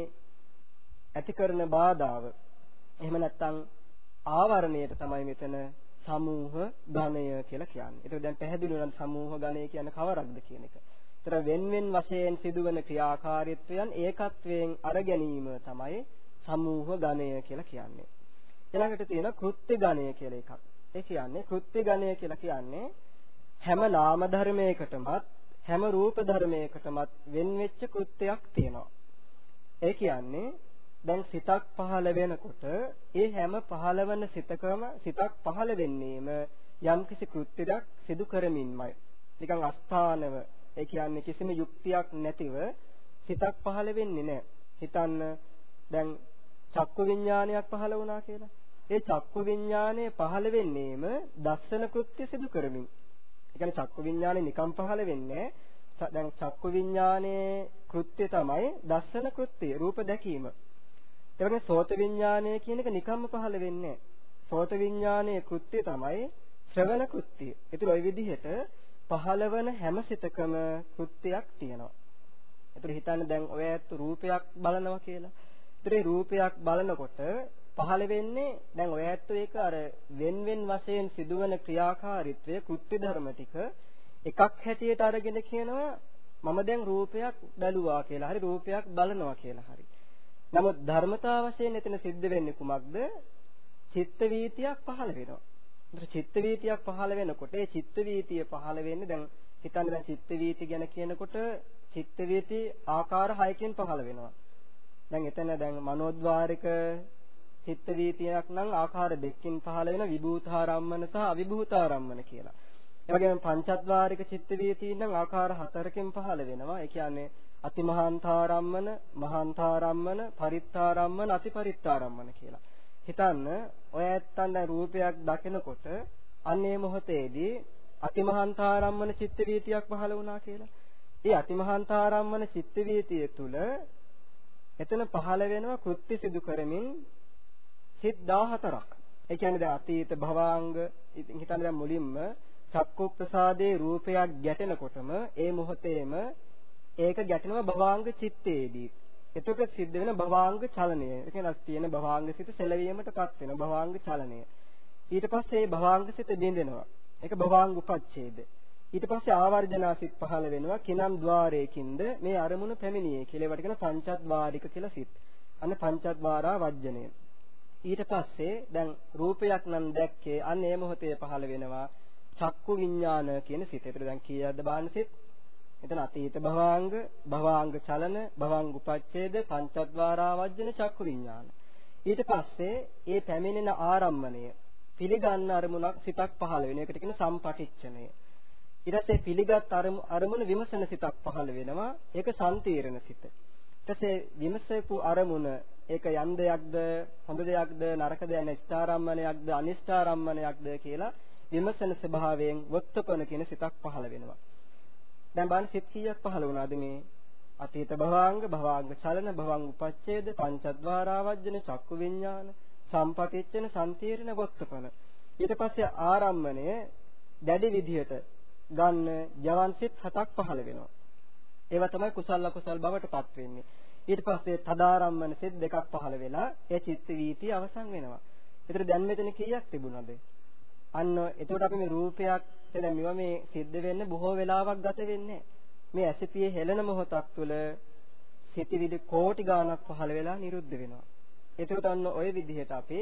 ඇති කරන බාධාව එහෙම නැත්නම් ආවරණයට තමයි මෙතන සමූහ ගණය කියලා කියන්නේ. ඒක දැන් පැහැදිලි වෙනවා සමූහ ගණය කියන්නේ කවරක්ද කියන එක. ඒතර වෙන වෙන වශයෙන් සිදුවන ක්‍රියාකාරීත්වයන් ඒකත්වයෙන් අර ගැනීම තමයි සමූහ ගණය කියලා කියන්නේ. ඊළඟට තියෙන කෘත්‍ය ගණය කියලා එකක්. ඒ කියන්නේ කෘත්‍ය ගණය කියලා කියන්නේ හැම නාම ධර්මයකටමත් හැම රූප ධර්මයකටමත් වෙන් වෙච්ච කෘත්‍යයක් තියෙනවා. ඒ කියන්නේ දැන් සිතක් පහළ වෙනකොට ඒ හැම පහළවන සිතකම සිතක් පහළ වෙන්නේම යම්කිසි කෘත්‍යයක් සිදු කරමින්මයි. නිකන් අස්ථානව ඒ කියන්නේ කිසිම යුක්තියක් නැතිව සිතක් පහළ වෙන්නේ නැහැ. හිතන්න දැන් චක්කු විඥානයක් පහළ වුණා කියලා. ඒ චක්කු විඥානය පහළ වෙන්නේම දස්සන කෘත්‍ය සිදු කරමින්. ඒ කියන්නේ චක්කු විඥානේ නිකම් පහළ වෙන්නේ දැන් චක්කු විඥානයේ කෘත්‍ය තමයි දස්සන කෘත්‍ය රූප දැකීම. ඒ වගේ සෝත විඥානය කියන එක නිකම්ම පහළ වෙන්නේ සෝත විඥානයේ කෘත්‍ය තමයි ශ්‍රවණ කෘත්‍ය. ඒතර ওই විදිහට පහළවන හැම සිතකම කෘත්‍යයක් තියෙනවා. ඒතර හිතන්න දැන් ඔය ඇත්ත රූපයක් බලනවා කියලා. ඒතර රූපයක් බලනකොට පහළ වෙන්නේ දැන් ඔය ඇත්ත ඒක අර wen wen වශයෙන් සිදුවන ක්‍රියාකාරීත්වය කෘත්‍ය ධර්ම ටික එකක් හැටියට අරගෙන කියනවා මම දැන් රූපයක් බැලුවා කියලා. හරි රූපයක් බලනවා කියලා. හරි. නමුත් ධර්මතා වශයෙන් එතන සිද්ධ වෙන්නේ කුමක්ද? චිත්ත වීතියක් පහළ වෙනවා. ඒතර චිත්ත වීතියක් පහළ වෙනකොට ඒ චිත්ත වීතිය පහළ වෙන්නේ දැන් හිතන්න දැන් චිත්ත වීති ගැන කියනකොට චිත්ත වීති ආකාර 6කින් පහළ වෙනවා. දැන් එතන දැන් මනෝද්වාරික චිත්ත වීතියක් නම් ආකාර දෙකකින් පහළ වෙන විභූතාරම්මන සහ අවිභූතාරම්මන කියලා. ඒ වගේම පංචද්වාරික චිත්ත වීතීන් නම් ආකාර හතරකින් පහළ වෙනවා. ඒ කියන්නේ අතිමහාන්තාරම්මන, මහාන්තාරම්මන, පරිත්තාරම්මන, අතිපරිත්තාරම්මන කියලා. හිතන්න ඔය ඇත්තන් දැන් රූපයක් දකිනකොට අන්නේ මොහොතේදී අතිමහාන්තාරම්මන චිත්ත වීතියක් පහළ වුණා කියලා. ඒ අතිමහාන්තාරම්මන චිත්ත වීතිය තුල එතන පහළ වෙනවා කෘත්‍ය සිදු කරමින් සිත් 14ක්. ඒ කියන්නේ දැන් අතීත භවාංග ඉතින් හිතන්න දැන් මුලින්ම චක්කු ප්‍රසාදේ රූපයක් ගැටෙනකොටම ඒ මොහොතේම ඒක ගැටෙනවා භවාංග චිත්තේදී. එතකොට සිද්ධ වෙන භවාංග චලනය. ඒ කියන්නේ තියෙන භවාංග සිත සැලවීමටපත් වෙන භවාංග චලනය. ඊට පස්සේ මේ භවාංග සිත බිඳෙනවා. ඒක භවාංග උපච්ඡේද. ඊට පස්සේ ආවර්ජනා සිත් පහළ වෙනවා. කිනම් ద్వාරයකින්ද මේ අරමුණ පැමිණියේ කියලා ඒවට කියන පංචද්වාරික කියලා සිත්. අන්න පංචද්වාරා වජ්ජනය. ඊට පස්සේ දැන් රූපයක් නම් දැක්කේ අන්න ඒ මොහොතේ පහළ වෙනවා. චක්කු විඥාන කියන සිත. ඒතර දැන් කීයක්ද බාහන සිත්? එතන අතීත භවාංග, භවාංග චලන, භවාංග උපච්ඡේද, පංචද්වාරා වජ්ජන චක්කු විඥාන. ඊට පස්සේ ඒ පැමිණෙන ආරම්මණය පිළිගන්න අරමුණක් සිතක් පහළ වෙන එකට කියන සම්පටිච්ඡනය. ඊට පස්සේ පිළිගත් අරමුණ විමසන සිතක් පහළ වෙනවා. ඒක සම්තීරණ සිත. ඊට පස්සේ විමසපු අරමුණ ඒක යම් දෙයක්ද, හොඳ දෙයක්ද, නරක දෙයක්ද, ඉෂ්ඨාරම්මණයක්ද, අනිෂ්ඨාරම්මණයක්ද කියලා විමසන ස්වභාවයෙන් වත්තපන කියන සිතක් පහළ වෙනවා. දැන් බලන්න සිත් කීයක් පහළ වුණාද මේ? අතීත භවාංග භවාංග චලන භවංග උපච්ඡේද පංචද්වාරාවජ්ජන චක්කු විඥාන සම්පතිච්ඡන සම්තීර්ණ වොත්තපන ඊට පස්සේ ආරම්මණය දැඩි විදිහට ගන්න ජවන් සිත් හතක් පහළ වෙනවා. ඒවා තමයි කුසල කුසල් බවට පත් වෙන්නේ. ඊට පස්සේ තදාරම්මන සිත් දෙකක් පහළ වෙලා ඒ චිත්ත වීතිය අවසන් වෙනවා. ඒතර දැන් මෙතන කීයක් තිබුණාද? අන්න එතකොට අපි මේ රූපයක් දැන් මේවා මේ සිද්ධ වෙන්න බොහෝ වෙලාවක් ගත වෙන්නේ මේ ඇසිපියේ හෙළන මොහොතක් තුළ සිටිවිලි කෝටි ගාණක් පහළ වෙලා නිරුද්ධ වෙනවා. එතකොට අන්න ওই විදිහට අපි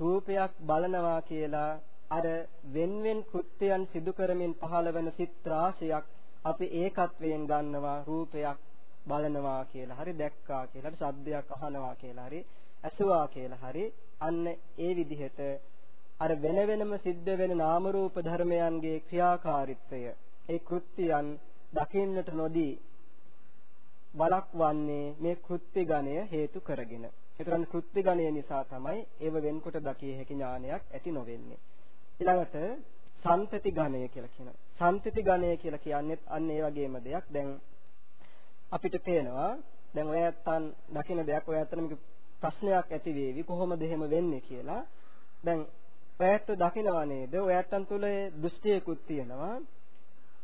රූපයක් බලනවා කියලා අර වෙන්වෙන් කෘත්‍යයන් සිදු කරමින් පහළ වෙන සිත් රාශියක් අපි ඒකත්වයෙන් ගන්නවා රූපයක් බලනවා කියලා හරි දැක්කා කියලා හරි ශබ්දයක් අහනවා කියලා හරි ඇසුවා කියලා හරි අන්න ඒ විදිහට අර වෙන වෙනම සිද්ධ වෙන නාම රූප ධර්මයන්ගේ ක්‍රියාකාරීත්වය ඒ කෘත්‍යයන් දකින්නට නොදී බලක්වන්නේ මේ කෘත්‍ය ගණය හේතු කරගෙන. ඒතරම් කෘත්‍ය ගණය නිසා තමයි ඒව වෙන්කොට දකිය හැකි ඥානයක් ඇති නොවෙන්නේ. ඊළඟට සම්පති ගණය කියලා කියනවා. සම්පති ගණය කියලා කියන්නේත් අන්න ඒ වගේම දෙයක්. දැන් අපිට පේනවා දැන් ඔය ඇත්තන් දකින දෙයක් ඔය ඇත්තට මේක ප්‍රශ්නයක් ඇති වේවි කොහොමද එහෙම වෙන්නේ කියලා. දැන් ඔයත් දකිනවා නේද? ඔයත්න් තුල දෘෂ්ටියකුත් තියෙනවා.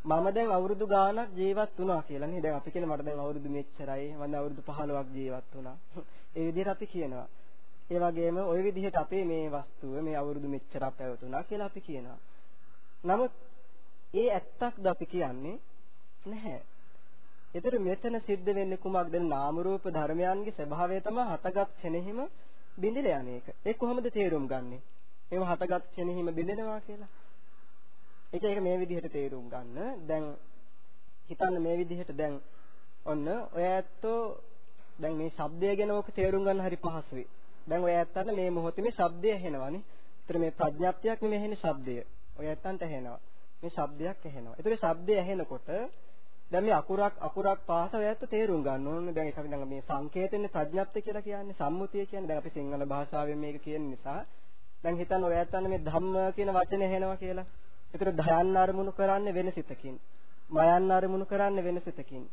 මම දැන් අවුරුදු ගාණක් ජීවත් වුණා කියලා නේ. දැන් අපි කියන මට දැන් අවුරුදු මෙච්චරයි. මම අවුරුදු 15ක් ජීවත් වුණා. *laughs* ඒ විදිහට අපි කියනවා. ඒ වගේම ওই විදිහට අපේ මේ වස්තුව මේ අවුරුදු මෙච්චරක් පැවතුණා කියලා අපි කියනවා. නමුත් ඒ ඇත්තක්ද අපි කියන්නේ නැහැ. ඒතර මෙතන සිද්ධ වෙන්නේ කුමක්ද? නාම රූප ධර්මයන්ගේ ස්වභාවය තමයි හතගත් ක්ෂණෙහිම බිඳිලා යන්නේ. ඒ කොහොමද තේරුම් ගන්නේ? ඒව හටගත් කෙනෙහිම බෙදෙනවා කියලා. ඒක ඒක මේ විදිහට තේරුම් ගන්න. දැන් හිතන්න මේ විදිහට දැන් ඔන්න ඔය ඇත්තෝ දැන් මේ ශබ්දය ගැන ඔක තේරුම් ගන්න හරි පහසුයි. දැන් ඔය ඇත්තට මේ මොහොතේ මේ ශබ්දය ඇහෙනවානේ. ඒතර මේ ප්‍රඥාප්තියක් නෙමෙයි ඇහෙන්නේ ශබ්දය. ඔය ඇත්තන්ට ඇහෙනවා. මේ ශබ්දයක් ඇහෙනවා. ඒතර ශබ්දය ඇහෙනකොට දැන් මේ අකුරක් අකුරක් පාස ඔය ඇත්ත තේරුම් ගන්න ඕනේ. දැන් ඒක අපි දැන් මේ සංකේතෙන්නේ ප්‍රඥාප්තිය කියලා කියන්නේ සම්මුතිය කියන්නේ. දැන් අපි සිංහල භාෂාවෙන් මේක කියන නිසා දැන් හිතන්න ඔය ඇත්තන්න මේ ධම්ම කියන වචනේ ඇහෙනවා කියලා. ඒතර ධයන්න අරමුණු කරන්නේ වෙන සිතකින්. මයන් අරමුණු කරන්නේ වෙන සිතකින්.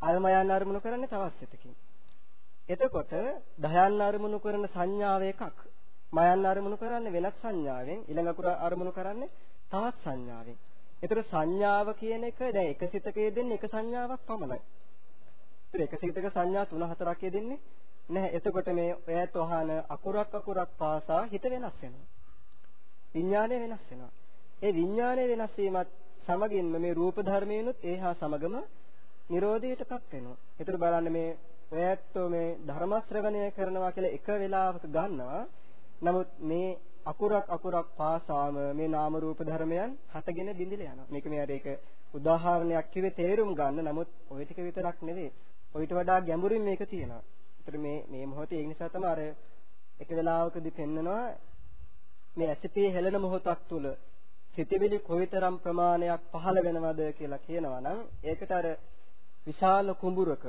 අර මයන් අරමුණු කරන්නේ තවත් සිතකින්. එතකොට දහයන් අරමුණු කරන සංඥාව එකක්. මයන් අරමුණු කරන්නේ වෙනත් සංඥාවෙන් ඊළඟ අකුර අරමුණු කරන්නේ තවත් සංඥාවෙන්. ඒතර සංඥාව කියන එක දැන් එක සිතක යෙදෙන්නේ එක සංඥාවක් පමණයි. ඒතර එක සිතක සංඥා 3-4ක් යෙදෙන්නේ නැහැ. එතකොට මේ ඔයත් වහන අකුරක් අකුරක් පාසා හිත වෙනස් වෙනවා. විඥානය වෙනස් වෙනවා. ඒ විඥානය වෙනස් වීමත් සමගින්ම මේ රූප ධර්මයනුත් ඒ හා සමගම නිරෝධයටපත් වෙනවා. ඒතර බලන්න මේ ඔයත්ෝ මේ ධර්ම ශ්‍රවණය කරනවා කියලා එක වෙලාවක ගන්නවා. නමුත් මේ අකුරක් අකුරක් පාසාම මේ නාම රූප ධර්මයන් හටගෙන බිඳිල යනවා. මේක මේ අර ඒක උදාහරණයක් කිව්වේ තේරුම් ගන්න. නමුත් ওই ටික විතරක් නෙවෙයි. ඔයිට වඩා ගැඹුරින් මේක තියෙනවා. ඒතර මේ මේ මොහොතේ ඒ නිසා තමයි අර එක වෙලාවකදී පෙන්නනවා මේ ඇසිතේ හෙළන මොහොතක් තුල සිතවිලි කොයිතරම් ප්‍රමාණයක් පහළ වෙනවද කියලා කියනවා නම් ඒකට අර විශාල කුඹුරක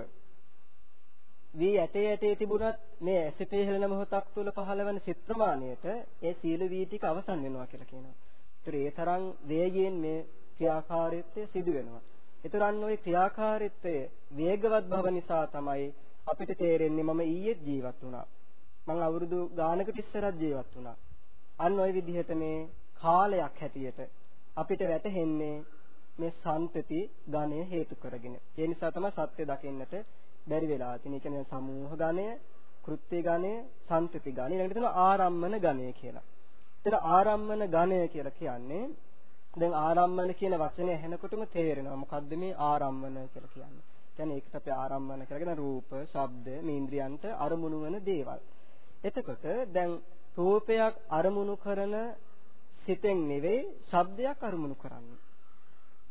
වී ඇටේ ඇටේ තිබුණත් මේ ඇසිතේ හෙළන මොහොතක් තුල පහළ වෙන සිත් ප්‍රමාණයට ඒ සීල වී ටික අවසන් වෙනවා කියලා කියනවා. ඒතර ඒ තරම් වේගයෙන් මේ ක්‍රියාකාරීත්වය සිදු වෙනවා. ඒතර අන්න ওই ක්‍රියාකාරීත්වය වේගවත් බව නිසා තමයි අපිට තේරෙන්නේ මම ඊයේ ජීවත් වුණා. මම අවුරුදු ගානකට ඉස්සරහ ජීවත් වුණා. අන්න ওই විදිහට මේ කාලයක් හැටියට අපිට වැටහෙන්නේ මේ සම්පති ගණය හේතු කරගෙන. ඒ නිසා තමයි සත්‍ය දකින්නට බැරි වෙලා තියෙන. ඒ කියන්නේ සමූහ ගණය, කෘත්‍ය ගණය, සම්පති ගණය. ඊළඟට තියෙනවා ආරම්මන ගණය කියලා. එතන ආරම්මන ගණය කියලා කියන්නේ දැන් ආරම්මන කියන වචනේ ඇහෙනකොටම තේරෙනවා මොකද්ද මේ ආරම්මන කියලා කියන්නේ. කියන්නේ ඒකට අපි ආරම්මන කරගෙන රූප, ශබ්ද, මේ ඉන්ද්‍රියන්ට අරමුණු වෙන දේවල්. එතකොට දැන් රූපයක් අරමුණු කරන සිතෙන් නෙවෙයි ශබ්දයක් අරමුණු කරන්නේ.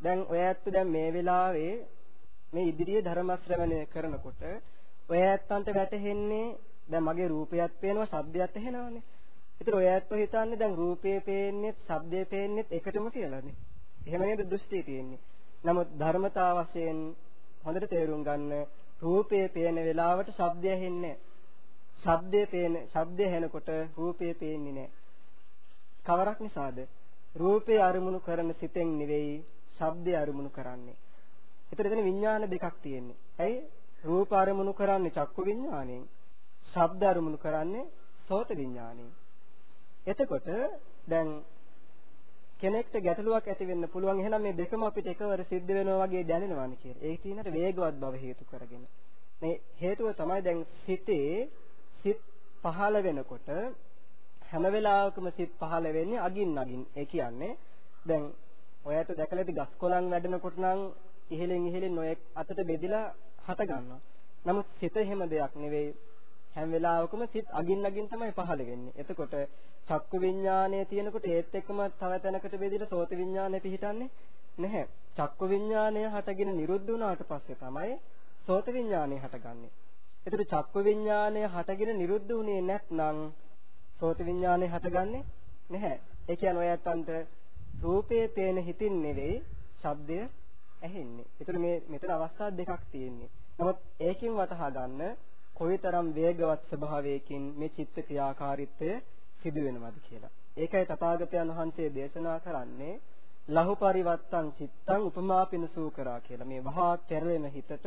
දැන් ඔය ඇත්ත දැන් මේ වෙලාවේ මේ ඉදිරියේ ධර්ම ශ්‍රවණය කරනකොට ඔය ඇත්තන්ට වැටහෙන්නේ දැන් මගේ රූපයත් පේනවා ශබ්දයත් ඇහෙනවානේ. ඒතර ඔය ඇත්ත හිතන්නේ දැන් රූපේ පේන්නේ ශබ්දේ පේන්නේ එකටම කියලානේ. එහෙම නේද දෘෂ්ටිය තියෙන්නේ. නමුත් ධර්මතාව වශයෙන් හොඳට තේරුම් ගන්න රූපේ පේන වෙලාවට ශබ්දය ඇහෙන්නේ ශබ්දේ පේන ශබ්දය ඇහෙනකොට රූපේ පේන්නේ නැහැ. කවරක් නිසාද? රූපේ අරමුණු කරන සිතෙන් නෙවෙයි ශබ්දේ අරමුණු කරන්නේ. ඒතර එතන විඥාන දෙකක් තියෙන්නේ. ඇයි? රූප අරමුණු කරන්නේ චක්කු විඥාණයෙන්. ශබ්ද අරමුණු කරන්නේ සෝත විඥාණයෙන්. එතකොට දැන් කෙනෙක්ට ගැටලුවක් ඇති වෙන්න පුළුවන් එහෙනම් මේ දෙකම අපිට එකවර සිද්ධ වෙනවා වගේ දැනෙනවානේ කියලා. ඒක තියෙනට වේගවත් බව හේතු කරගෙන. මේ හේතුව තමයි දැන් සිතේ සිත් පහළ වෙනකොට හැම වෙලාවකම සිත් පහළ වෙන්නේ අගින් අගින්. ඒ කියන්නේ දැන් ඔයත් දැකලා ඇති ගස් කොළන් වැඩනකොට නම් ඉහළින් ඉහළින් ඔය අතට බෙදිලා හට ගන්නවා. නමුත් සිත එහෙම දෙයක් නෙවෙයි. හැම වෙලාවකම සිත් අගින් අගින් තමයි පහළ වෙන්නේ. එතකොට චක්කු විඥානය තියෙනකොට ඒත් එක්කම තව තැනකට බෙදිලා සෝත විඥානය පිහිටන්නේ නැහැ. චක්කු විඥානය හටගෙන නිරුද්ධ වුණාට පස්සේ තමයි සෝත විඥානය හටගන්නේ. එතකොට චක්කු විඥානය හටගෙන නිරුද්ධ වුණේ නැත්නම් සෝත විඥානය හටගන්නේ නැහැ. ඒ කියන්නේ ඔය ඇත්තන්ට රූපයේ පේන හිතින් නෙවෙයි ශබ්දය ඇහෙන්නේ. ඒතර මේ මෙතන අවස්ථා දෙකක් තියෙන්නේ. නමුත් ඒකෙන් වටහා ගන්න කොයිතරම් වේගවත් ස්වභාවයකින් මේ චිත්ත ක්‍රියාකාරීත්වය සිදු වෙනවද කියලා. ඒකයි තථාගතයන් වහන්සේ දේශනා කරන්නේ ලහු පරිවත්තං චිත්තං උපමාපිනසූ කරා කියලා. මේ වහා තැරෙන හිතට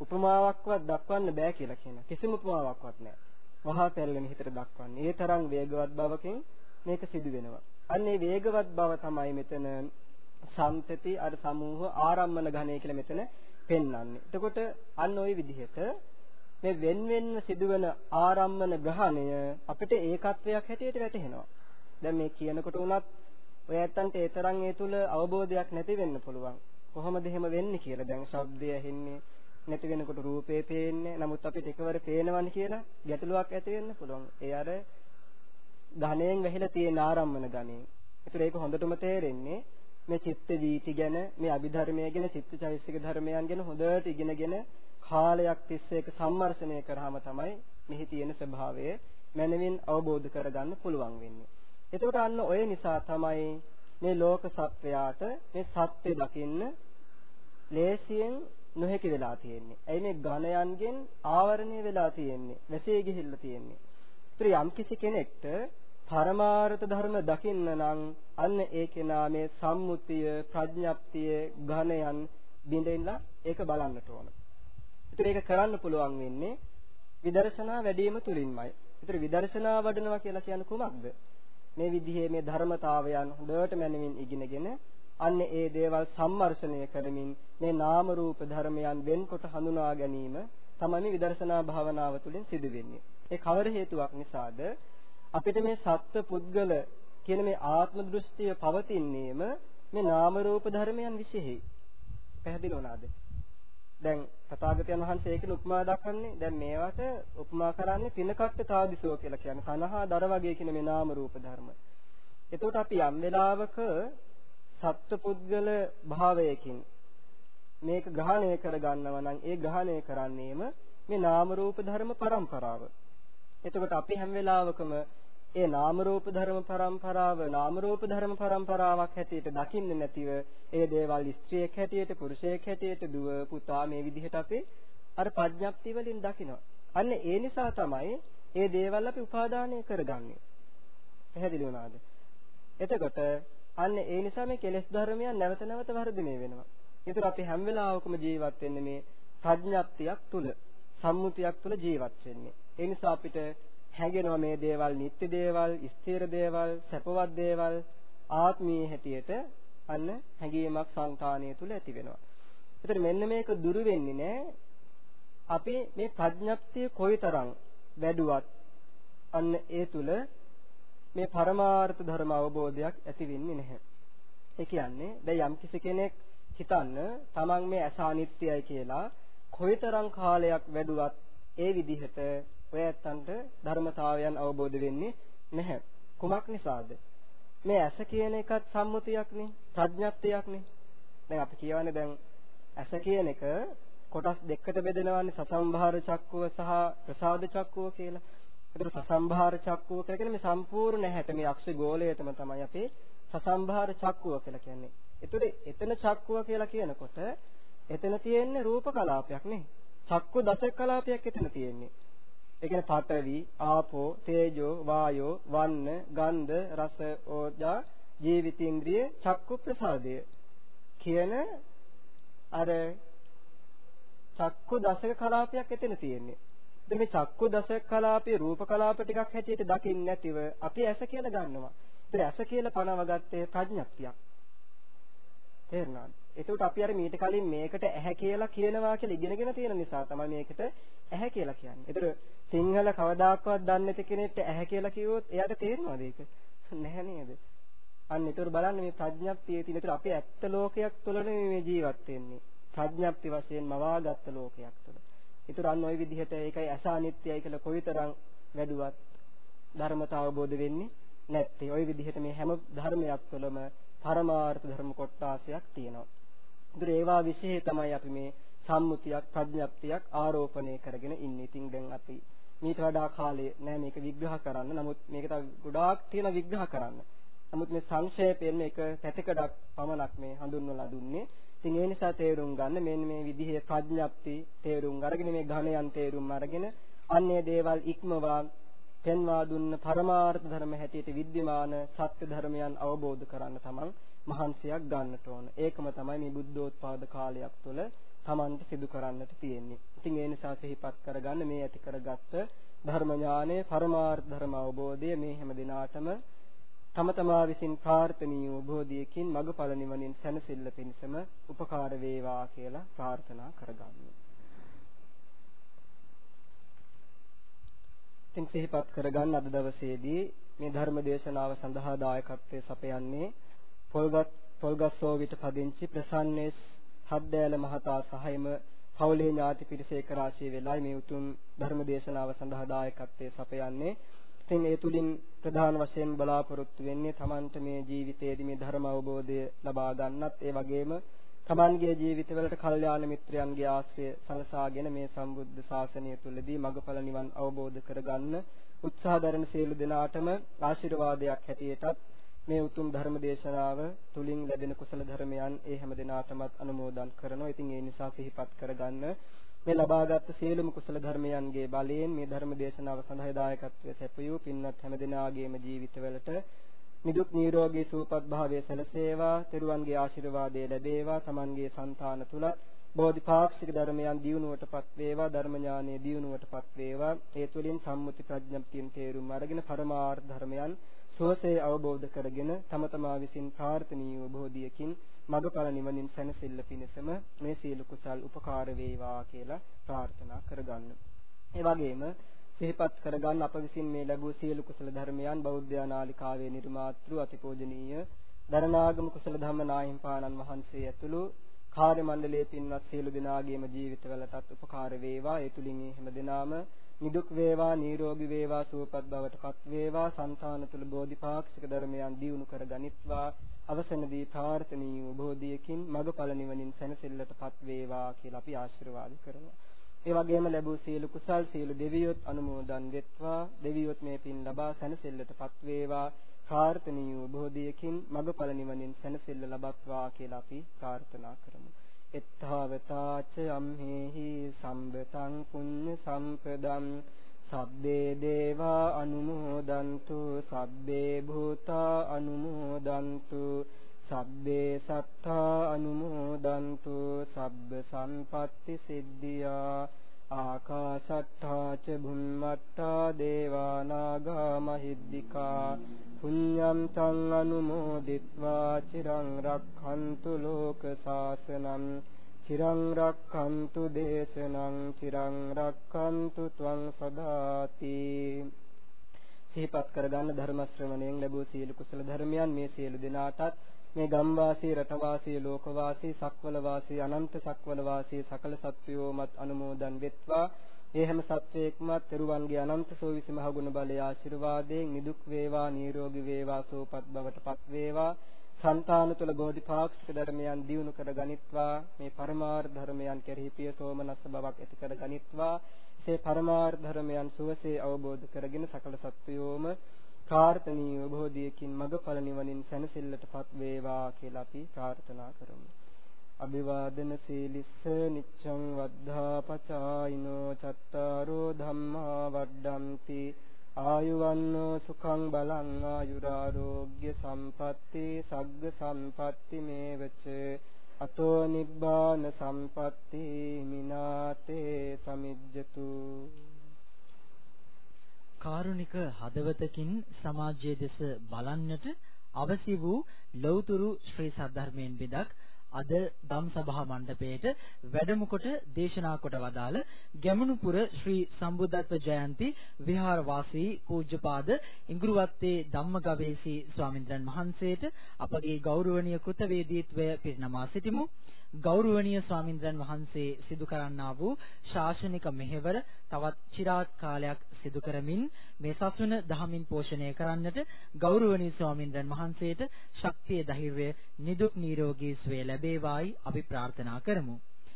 උපමාවක්වත් දක්වන්න බෑ කියලා කියන. කිසිම උපමාවක්වත් නෑ. වහා තැරෙන හිතට දක්වන්නේ. ඒ තරම් වේගවත් බවකින් මේක සිදු වෙනවා. අන්නේ වේගවත් බව තමයි මෙතන සම්තති අර සමූහ ආරම්මන ඝණය කියලා මෙතන පෙන්වන්නේ. එතකොට අන්න ওই විදිහට මේ වෙන වෙන සිදුවන ආරම්මන ග්‍රහණය අපිට ඒකත්වයක් හැටියට වැටහෙනවා. දැන් මේ කියනකොට උනත් ඔය ඇත්තන්ට ඒ තරම් ඒ තුල අවබෝධයක් නැති වෙන්න පුළුවන්. කොහොමද එහෙම වෙන්නේ කියලා. දැන් ශබ්දය ඇහෙන්නේ නැති වෙනකොට රූපේ පේන්නේ. නමුත් අපිට එකවර පේනවනේ කියලා ගැටලුවක් ඇති වෙන්න පුළුවන්. ඒ අර ඝණයෙන් වැහිලා තියෙන ආරම්මන ඝණයෙන්. ඒතර ඒක හොඳටම තේරෙන්නේ මේ චිත්ත වීති ගැන මේ අභිධර්මය ගැන චිත්තචෛසික ධර්මයන් ගැන හොඳට ඉගෙනගෙන කාලයක් තිස්සේ ඒක සම්මර්ෂණය කරාම තමයි මෙහි තියෙන ස්වභාවය මනමින් අවබෝධ කරගන්න පුළුවන් වෙන්නේ. එතකොට අන්න ඔය නිසා තමයි මේ ලෝක සත්වයාට මේ සත්‍ය දකින්න ලේසියෙන් නොහැකි වෙලා තියෙන්නේ. ඇයි මේ ඝණයන්ගෙන් ආවරණය වෙලා තියෙන්නේ? වැසේ ගිහිල්ලා තියෙන්නේ. ඉතින් යම් කිසි කෙනෙක්ට පරමාර්ථ ධර්ම දකින්න නම් අන්න ඒ කෙනා මේ සම්මුතිය ප්‍රඥප්තිය ඝණයන් බින්දෙන්න ඒක බලන්නට ඕන. ඒතර ඒක කරන්න පුළුවන් වෙන්නේ විදර්ශනා වැඩිම තුලින්මයි. ඒතර විදර්ශනා වඩනවා කියලා කියන්නේ කුමක්ද? මේ විදිහේ මේ ධර්මතාවයන් හොඳට මනමින් ඉගෙනගෙන අන්න ඒ දේවල් සම්මර්ෂණය කරමින් මේ නාම රූප ධර්මයන් වෙන්කොට හඳුනා ගැනීම තමයි විදර්ශනා භාවනාව තුළින් සිදු වෙන්නේ. ඒ කවර හේතුවක් නිසාද අපිට මේ සත්ත්ව පුද්ගල කියන මේ ආත්ම දෘෂ්ටිය පවතින්නේම මේ නාම රූප ධර්මයන් විශේෂයි. පැහැදිලි වුණාද? දැන් තථාගතයන් වහන්සේ ඒකේ උපමා දක්වන්නේ දැන් මේවට උපමා කරන්නේ පිනකට්ට තාදිසෝ කියලා කියන්නේ කනහා දර වගේ කියන මේ නාම රූප ධර්ම. එතකොට අපි යම් වෙලාවක සත්පුද්ගල භාවයකින් මේක ග්‍රහණය කරගන්නවා නම් ඒ ග්‍රහණය කරන්නේම මේ නාම රූප ධර්ම પરම්පරාව. එතකොට අපි හැම වෙලාවකම ඒ නාම රූප ධර්ම પરම්පරාව නාම රූප ධර්ම પરම්පරාවක් හැටියට දකින්නේ නැතිව ඒ දේවල් ස්ත්‍රියක් හැටියට පුරුෂයෙක් හැටියට දුව පුතා මේ විදිහට අපි අර ප්‍රඥප්ති වලින් දකිනවා. අන්න ඒ නිසා තමයි මේ දේවල් අපි උපාදානය කරගන්නේ. පැහැදිලි වුණාද? එතකොට අන්න ඒ නිසා මේ කෙලෙස් ධර්මයන් නැවත නැවත වර්ධනය වෙනවා. ඒතර අපි හැම වෙලාවකම ජීවත් වෙන්නේ මේ ප්‍රඥප්තියක් තුල, සම්මුතියක් තුල ජීවත් වෙන්නේ. ඒ නිසා අපිට හැඟෙනවා මේ දේවල් නිත්‍ය දේවල්, ස්ථිර දේවල්, සැපවත් දේවල් ආත්මීය හැටියට අන්න හැඟීමක් සංකාණය තුල ඇති වෙනවා. ඒතර මෙන්න මේක දුරු වෙන්නේ නැහැ. අපි මේ ප්‍රඥප්තිය කොයිතරම් වැඩුවත් අන්න ඒ තුල මේ පරමාර්ථ ධර්ම අවබෝධයක් ඇති වෙන්නේ නැහැ. ඒ කියන්නේ දැන් යම් කෙනෙක් හිතන්න තමන් මේ ඇස අනිත්‍යයි කියලා කොයිතරම් කාලයක් වැඩුවත් ඒ විදිහට ඔය ඇත්තන්ට ධර්මතාවයන් අවබෝධ වෙන්නේ නැහැ. කුමක් නිසාද? මේ ඇස කියන එකත් සම්මුතියක්නේ, ප්‍රඥප්තියක්නේ. දැන් අපි කියවනේ දැන් ඇස කියන එක කොටස් දෙකකට බෙදෙනවානේ සසම්භාර චක්කුව සහ ප්‍රසාද චක්කුව කියලා. ඒතර සසම්භාර චක්කුව කියලා කියන්නේ මේ සම්පූර්ණ හැට මේ අක්ෂ ගෝලයටම තමයි අපේ සසම්භාර චක්කුව කියලා කියන්නේ. ඒතර එතන චක්කුව කියලා කියනකොට එතන තියෙන්නේ රූප කලාපයක් නේ. චක්කු දස කලාපයක් එතන තියෙන්නේ. ඒ කියන්නේ පඨවි, ආපෝ, තේජෝ, වායෝ, වන්න, ගන්ධ, රස, ඕජා, ජීවිතේන්ද්‍රිය, චක්කු ප්‍රසාදය කියන අර චක්කු දසක කලාපයක් එතන තියෙන්නේ. දැන් මේ චක්කු දසක කලාපේ රූප කලාප ටිකක් හැටියට දකින්න නැතිව අපි ඇස කියලා ගන්නවා. ඒත් ඇස කියලා පනවගත්තේ ප්‍රඥප්තියක්. තේරුණාද? එතකොට අපි අර මීට කලින් මේකට ඇහැ කියලා කියනවා කියලා ඉගෙනගෙන තියෙන නිසා තමයි මේකට ඇහැ කියලා කියන්නේ. ඒතර සිංහල කවදාකවත් දන්නේ නැති කෙනෙක්ට ඇහැ කියලා කිව්වොත් එයාට තේරෙනවද ඒක? නැහැ නේද? අන්න ඒතර බලන්න මේ ප්‍රඥප්තියේ තියෙන. ඒතර අපි ඇත්ත ලෝකයක් තුළ මේ ජීවත් වෙන්නේ. ප්‍රඥප්ති වශයෙන් මවාගත්ත ලෝකයක් තුළ. ඒතර අන්න ওই විදිහට ඒකයි අස අනිත්‍යයි කියලා කොයිතරම් වැඩුවත් ධර්මතාව අවබෝධ වෙන්නේ නැත්තේ. ওই විදිහට මේ හැම ධර්මයක් තුළම පරමාර්ථ ධර්ම කොටාසයක් තියෙනවා. ඒතර ඒවා විශේෂ තමයි අපි මේ සම්මුතියක් ප්‍රඥප්තියක් ආරෝපණය කරගෙන ඉන්නේ. ඉතින් දැන් අපි මීට වඩා කාලේ නෑ මේක විග්‍රහ කරන්න. නමුත් මේක තව ගොඩාක් තියෙන විග්‍රහ කරන්න. නමුත් මේ සංක්ෂේපයෙන් මේක පැතිකඩක් පමණක් මේ හඳුන්වලා දුන්නේ. ඉතින් ඒ නිසා තේරුම් ගන්න මෙන්න මේ විදිහේ ප්‍රඥප්ති තේරුම් අරගෙන මේ ඝණයන් තේරුම් අරගෙන අන්නේ දේවල් ඉක්මවා පෙන්වා දුන්න පරමාර්ථ ධර්ම හැටියට විද්‍යමාන සත්‍ය ධර්මයන් අවබෝධ කරන්න තමන් මහන්සියක් ගන්නට ඕන. ඒකම තමයි මේ බුද්ධෝත්පාද කාලයක් තුළ තමන්ට සිදු කරන්නට තියෙන්නේ. ඉතින් ඒ නිසා සිහිපත් කරගන්න මේ ඇති කරගත්ත ධර්ම ඥානය පරමාර්ථ ධර්ම අවබෝධය මේ හැම දිනාටම තම තමා විසින් ප්‍රාර්ථනීය බෝධියකින් මගඵල නිවනින් සැනසෙල්ල පිණිසම උපකාර වේවා කියලා ප්‍රාර්ථනා කරගන්නවා. ඉතින් සිහිපත් කරගන්න අද දවසේදී මේ ධර්ම දේශනාව සඳහා දායකත්වයේ සපයන්නේ පොල්ගත් පොල්ගස්සෝවිත පදිංචි ප්‍රසන්නේස් හද්දෑල මහතා සහයම පවුලේ ඥාති පිරිස එක රාශිය වෙලා මේ උතුම් ධර්ම දේශනාව සඳහා දායකත්වයේ සපයන්නේ. ඉතින් ඒ තුලින් ප්‍රධාන වශයෙන් බලාපොරොත්තු වෙන්නේ Tamanට මේ ජීවිතයේදී මේ ධර්ම අවබෝධය ලබා ගන්නත් ඒ වගේම තමන්ගේ ජීවිතවලට කල්යාණ මිත්‍රයන්ගේ ආශ්‍රය සලසාගෙන මේ සම්බුද්ධ ශාසනය තුළදී මගඵල නිවන් අවබෝධ කරගන්න උත්සාහ දරන සියලු දෙනාටම ආශිර්වාදයක් හැටියටත් මේ උතුම් ධර්ම දේශනාව තුලින් ලැබෙන කුසල ධර්මයන් ඒ හැම දිනාටමත් අනුමෝදන් කරනවා. ඉතින් ඒ නිසා සිහිපත් කරගන්න මේ ලබාගත් සියලුම කුසල ධර්මයන්ගේ බලයෙන් මේ ධර්ම දේශනාව සඳහා දායකත්වයේ සැපයූ පින්වත් හැමදෙනාගේම ජීවිතවලට නිදුක් නිරෝගී සුවපත් භාවයේ සැලසේවා, තෙරුවන්ගේ ආශිර්වාදය ලැබේවා, Tamanගේ సంతාන තුල බෝධිපාක්ෂික ධර්මයන් දියුණුවටපත් වේවා, ධර්ම ඥානයේ දියුණුවටපත් වේවා. ඒ තුළින් සම්මුති ප්‍රඥප්තියෙන් තේරුම් අරගෙන පරමාර්ථ ධර්මයන් සෝසේ අවබෝධ කරගෙන තම තමා විසින් ප්‍රාර්ථනීය බෝධියකින් මගඵල නිවනින් සැනසෙල්ල පිණසම මේ සීල කුසල් උපකාර වේවා කියලා ප්‍රාර්ථනා කරගන්න. ඒ වගේම සිහිපත් කරගන්න අප විසින් මේ ලැබූ සියලු කුසල ධර්මයන් බෞද්ධ නාලිකාවේ නිර්මාතෘ අතිපෝජනීය දරණාගම කුසල ධම්ම නාහිම්පාණන් වහන්සේ ඇතුළු කාර්ය මණ්ඩලයේ පින්වත් සියලු දෙනාගේම ජීවිතවලටත් උපකාර වේවා. ඒ තුලින් මේ හැම දිනාම නිදුක් වේවා නිරෝගී වේවා සුවපත් බවට පත් වේවා సంతాන තුල බෝධිපාක්ෂික ධර්මයන් දියුණු කර ගනිත්වා අවසනදී ප්‍රාර්ථනීය බෝධියකින් මගඵල නිවනින් සැනසෙල්ලටපත් වේවා කියලා අපි ආශිර්වාද කරනවා. ඒ වගේම ලැබූ සියලු කුසල් සියලු දෙවියොත් අනුමෝදන් වෙත්වා දෙවියොත් මේ පින් ලබා සැනසෙල්ලටපත් වේවා ප්‍රාර්ථනීය බෝධියකින් මගඵල නිවනින් සැනසෙල්ල ලබත්වා කියලා අපි ප්‍රාර්ථනා කරමු. එත්තාවතාච යම්හෙහි සම්බතං පුඤ්ඤ සම්පදං සබ්බේ දේවා අනුමෝදන්තු සබ්බේ භූතා අනුමෝදන්තු සබ්බේ සත්තා අනුමෝදන්තු සබ්බ සම්පatti සිද්ධියා ආකාශට්ඨා ච භුම්මට්ඨා දේවා නාග මහිද්దికා පුඤ්ඤම් තං අනුමෝදිත්වා චිරං රක්ඛන්තු ලෝක සාසනං චිරං රක්ඛන්තු දේශනං චිරං රක්ඛන්තු ත්වං සදාති සිහිපත් කරගන්න ධර්ම ශ්‍රවණයෙන් ලැබූ සියලු කුසල ධර්මයන් මේ සියලු දෙනාටත් මේ ගම්වාසී රටවාසී ලෝකවාසී සක්වල වාසී අනන්ත සක්වල වාසී සකල සත්වයෝමත් අනුමෝදන් වෙත්වා. ඒ හැම සත්වයක්මත් තෙරුවන්ගේ අනන්ත සෝවිසි මහ ගුණ බලය ආශිර්වාදයෙන් නිදුක් වේවා නිරෝගී වේවා සෝපත් බවට පත් වේවා. సంతాන තුල බෝධිපාක්ෂික ධර්මයන් දියුණු කර ගනිත්වා. මේ පරමාර්ථ ධර්මයන් කෙරෙහි පිය සෝමනස්ස බවක් ඇති කර ගනිත්වා. එසේ පරමාර්ථ ධර්මයන් සුවසේ අවබෝධ කරගෙන සකල සත්වයෝම ප්‍රාර්ථනීය බෝධියකින් මගඵල නිවනින් සැනසෙල්ලටපත් වේවා කියලා අපි ප්‍රාර්ථනා කරමු. අභිවාදන සීලිස්ස නිච්ඡං වද්ධා පචායිනෝ චත්තාරෝ ධම්මා වඩ්ඩಂತಿ ආයුවන්නෝ සුඛං බලං ආයුරාෝග්‍ය සම්පatti සග්ග සම්පatti මේවච අතෝ නිබ්බාන සම්පatti මිනාතේ සමිජ්ජතු කාරුණික හදවතකින් සමාජයේ දෙස බලන්නට අවසි වූ ලෞතුරු ශ්‍රී සද්ධර්මයෙන් බිදක් අද ධම් සභා මණ්ඩපයේට වැඩම කොට දේශනා කොට වදාළ ගැමුණුපුර ශ්‍රී සම්බුද්ධත්ව ජයන්ති විහාර වාසී පූජ්‍යපාද ඉඟුරුවත්තේ ධම්මගවේෂී ස්වාමින්ද්‍රයන් වහන්සේට අපගේ ගෞරවනීය කෘතවේදීත්වය පිරිනමා සිටිමු. ගෞරවනීය ස්වාමින්ද්‍රයන් වහන්සේ සිදු කරන්නා වූ ශාසනික මෙහෙවර තවත් চিරාත් කාලයක් සිදු කරමින් මේ සසුන දහමින් පෝෂණය කරන්නට ගෞරවනීය ස්වාමින්ද්‍රයන් වහන්සේට ශක්තිය ධෛර්යය නිදුක් නිරෝගී සුවය ලැබේවායි අපි ප්‍රාර්ථනා කරමු.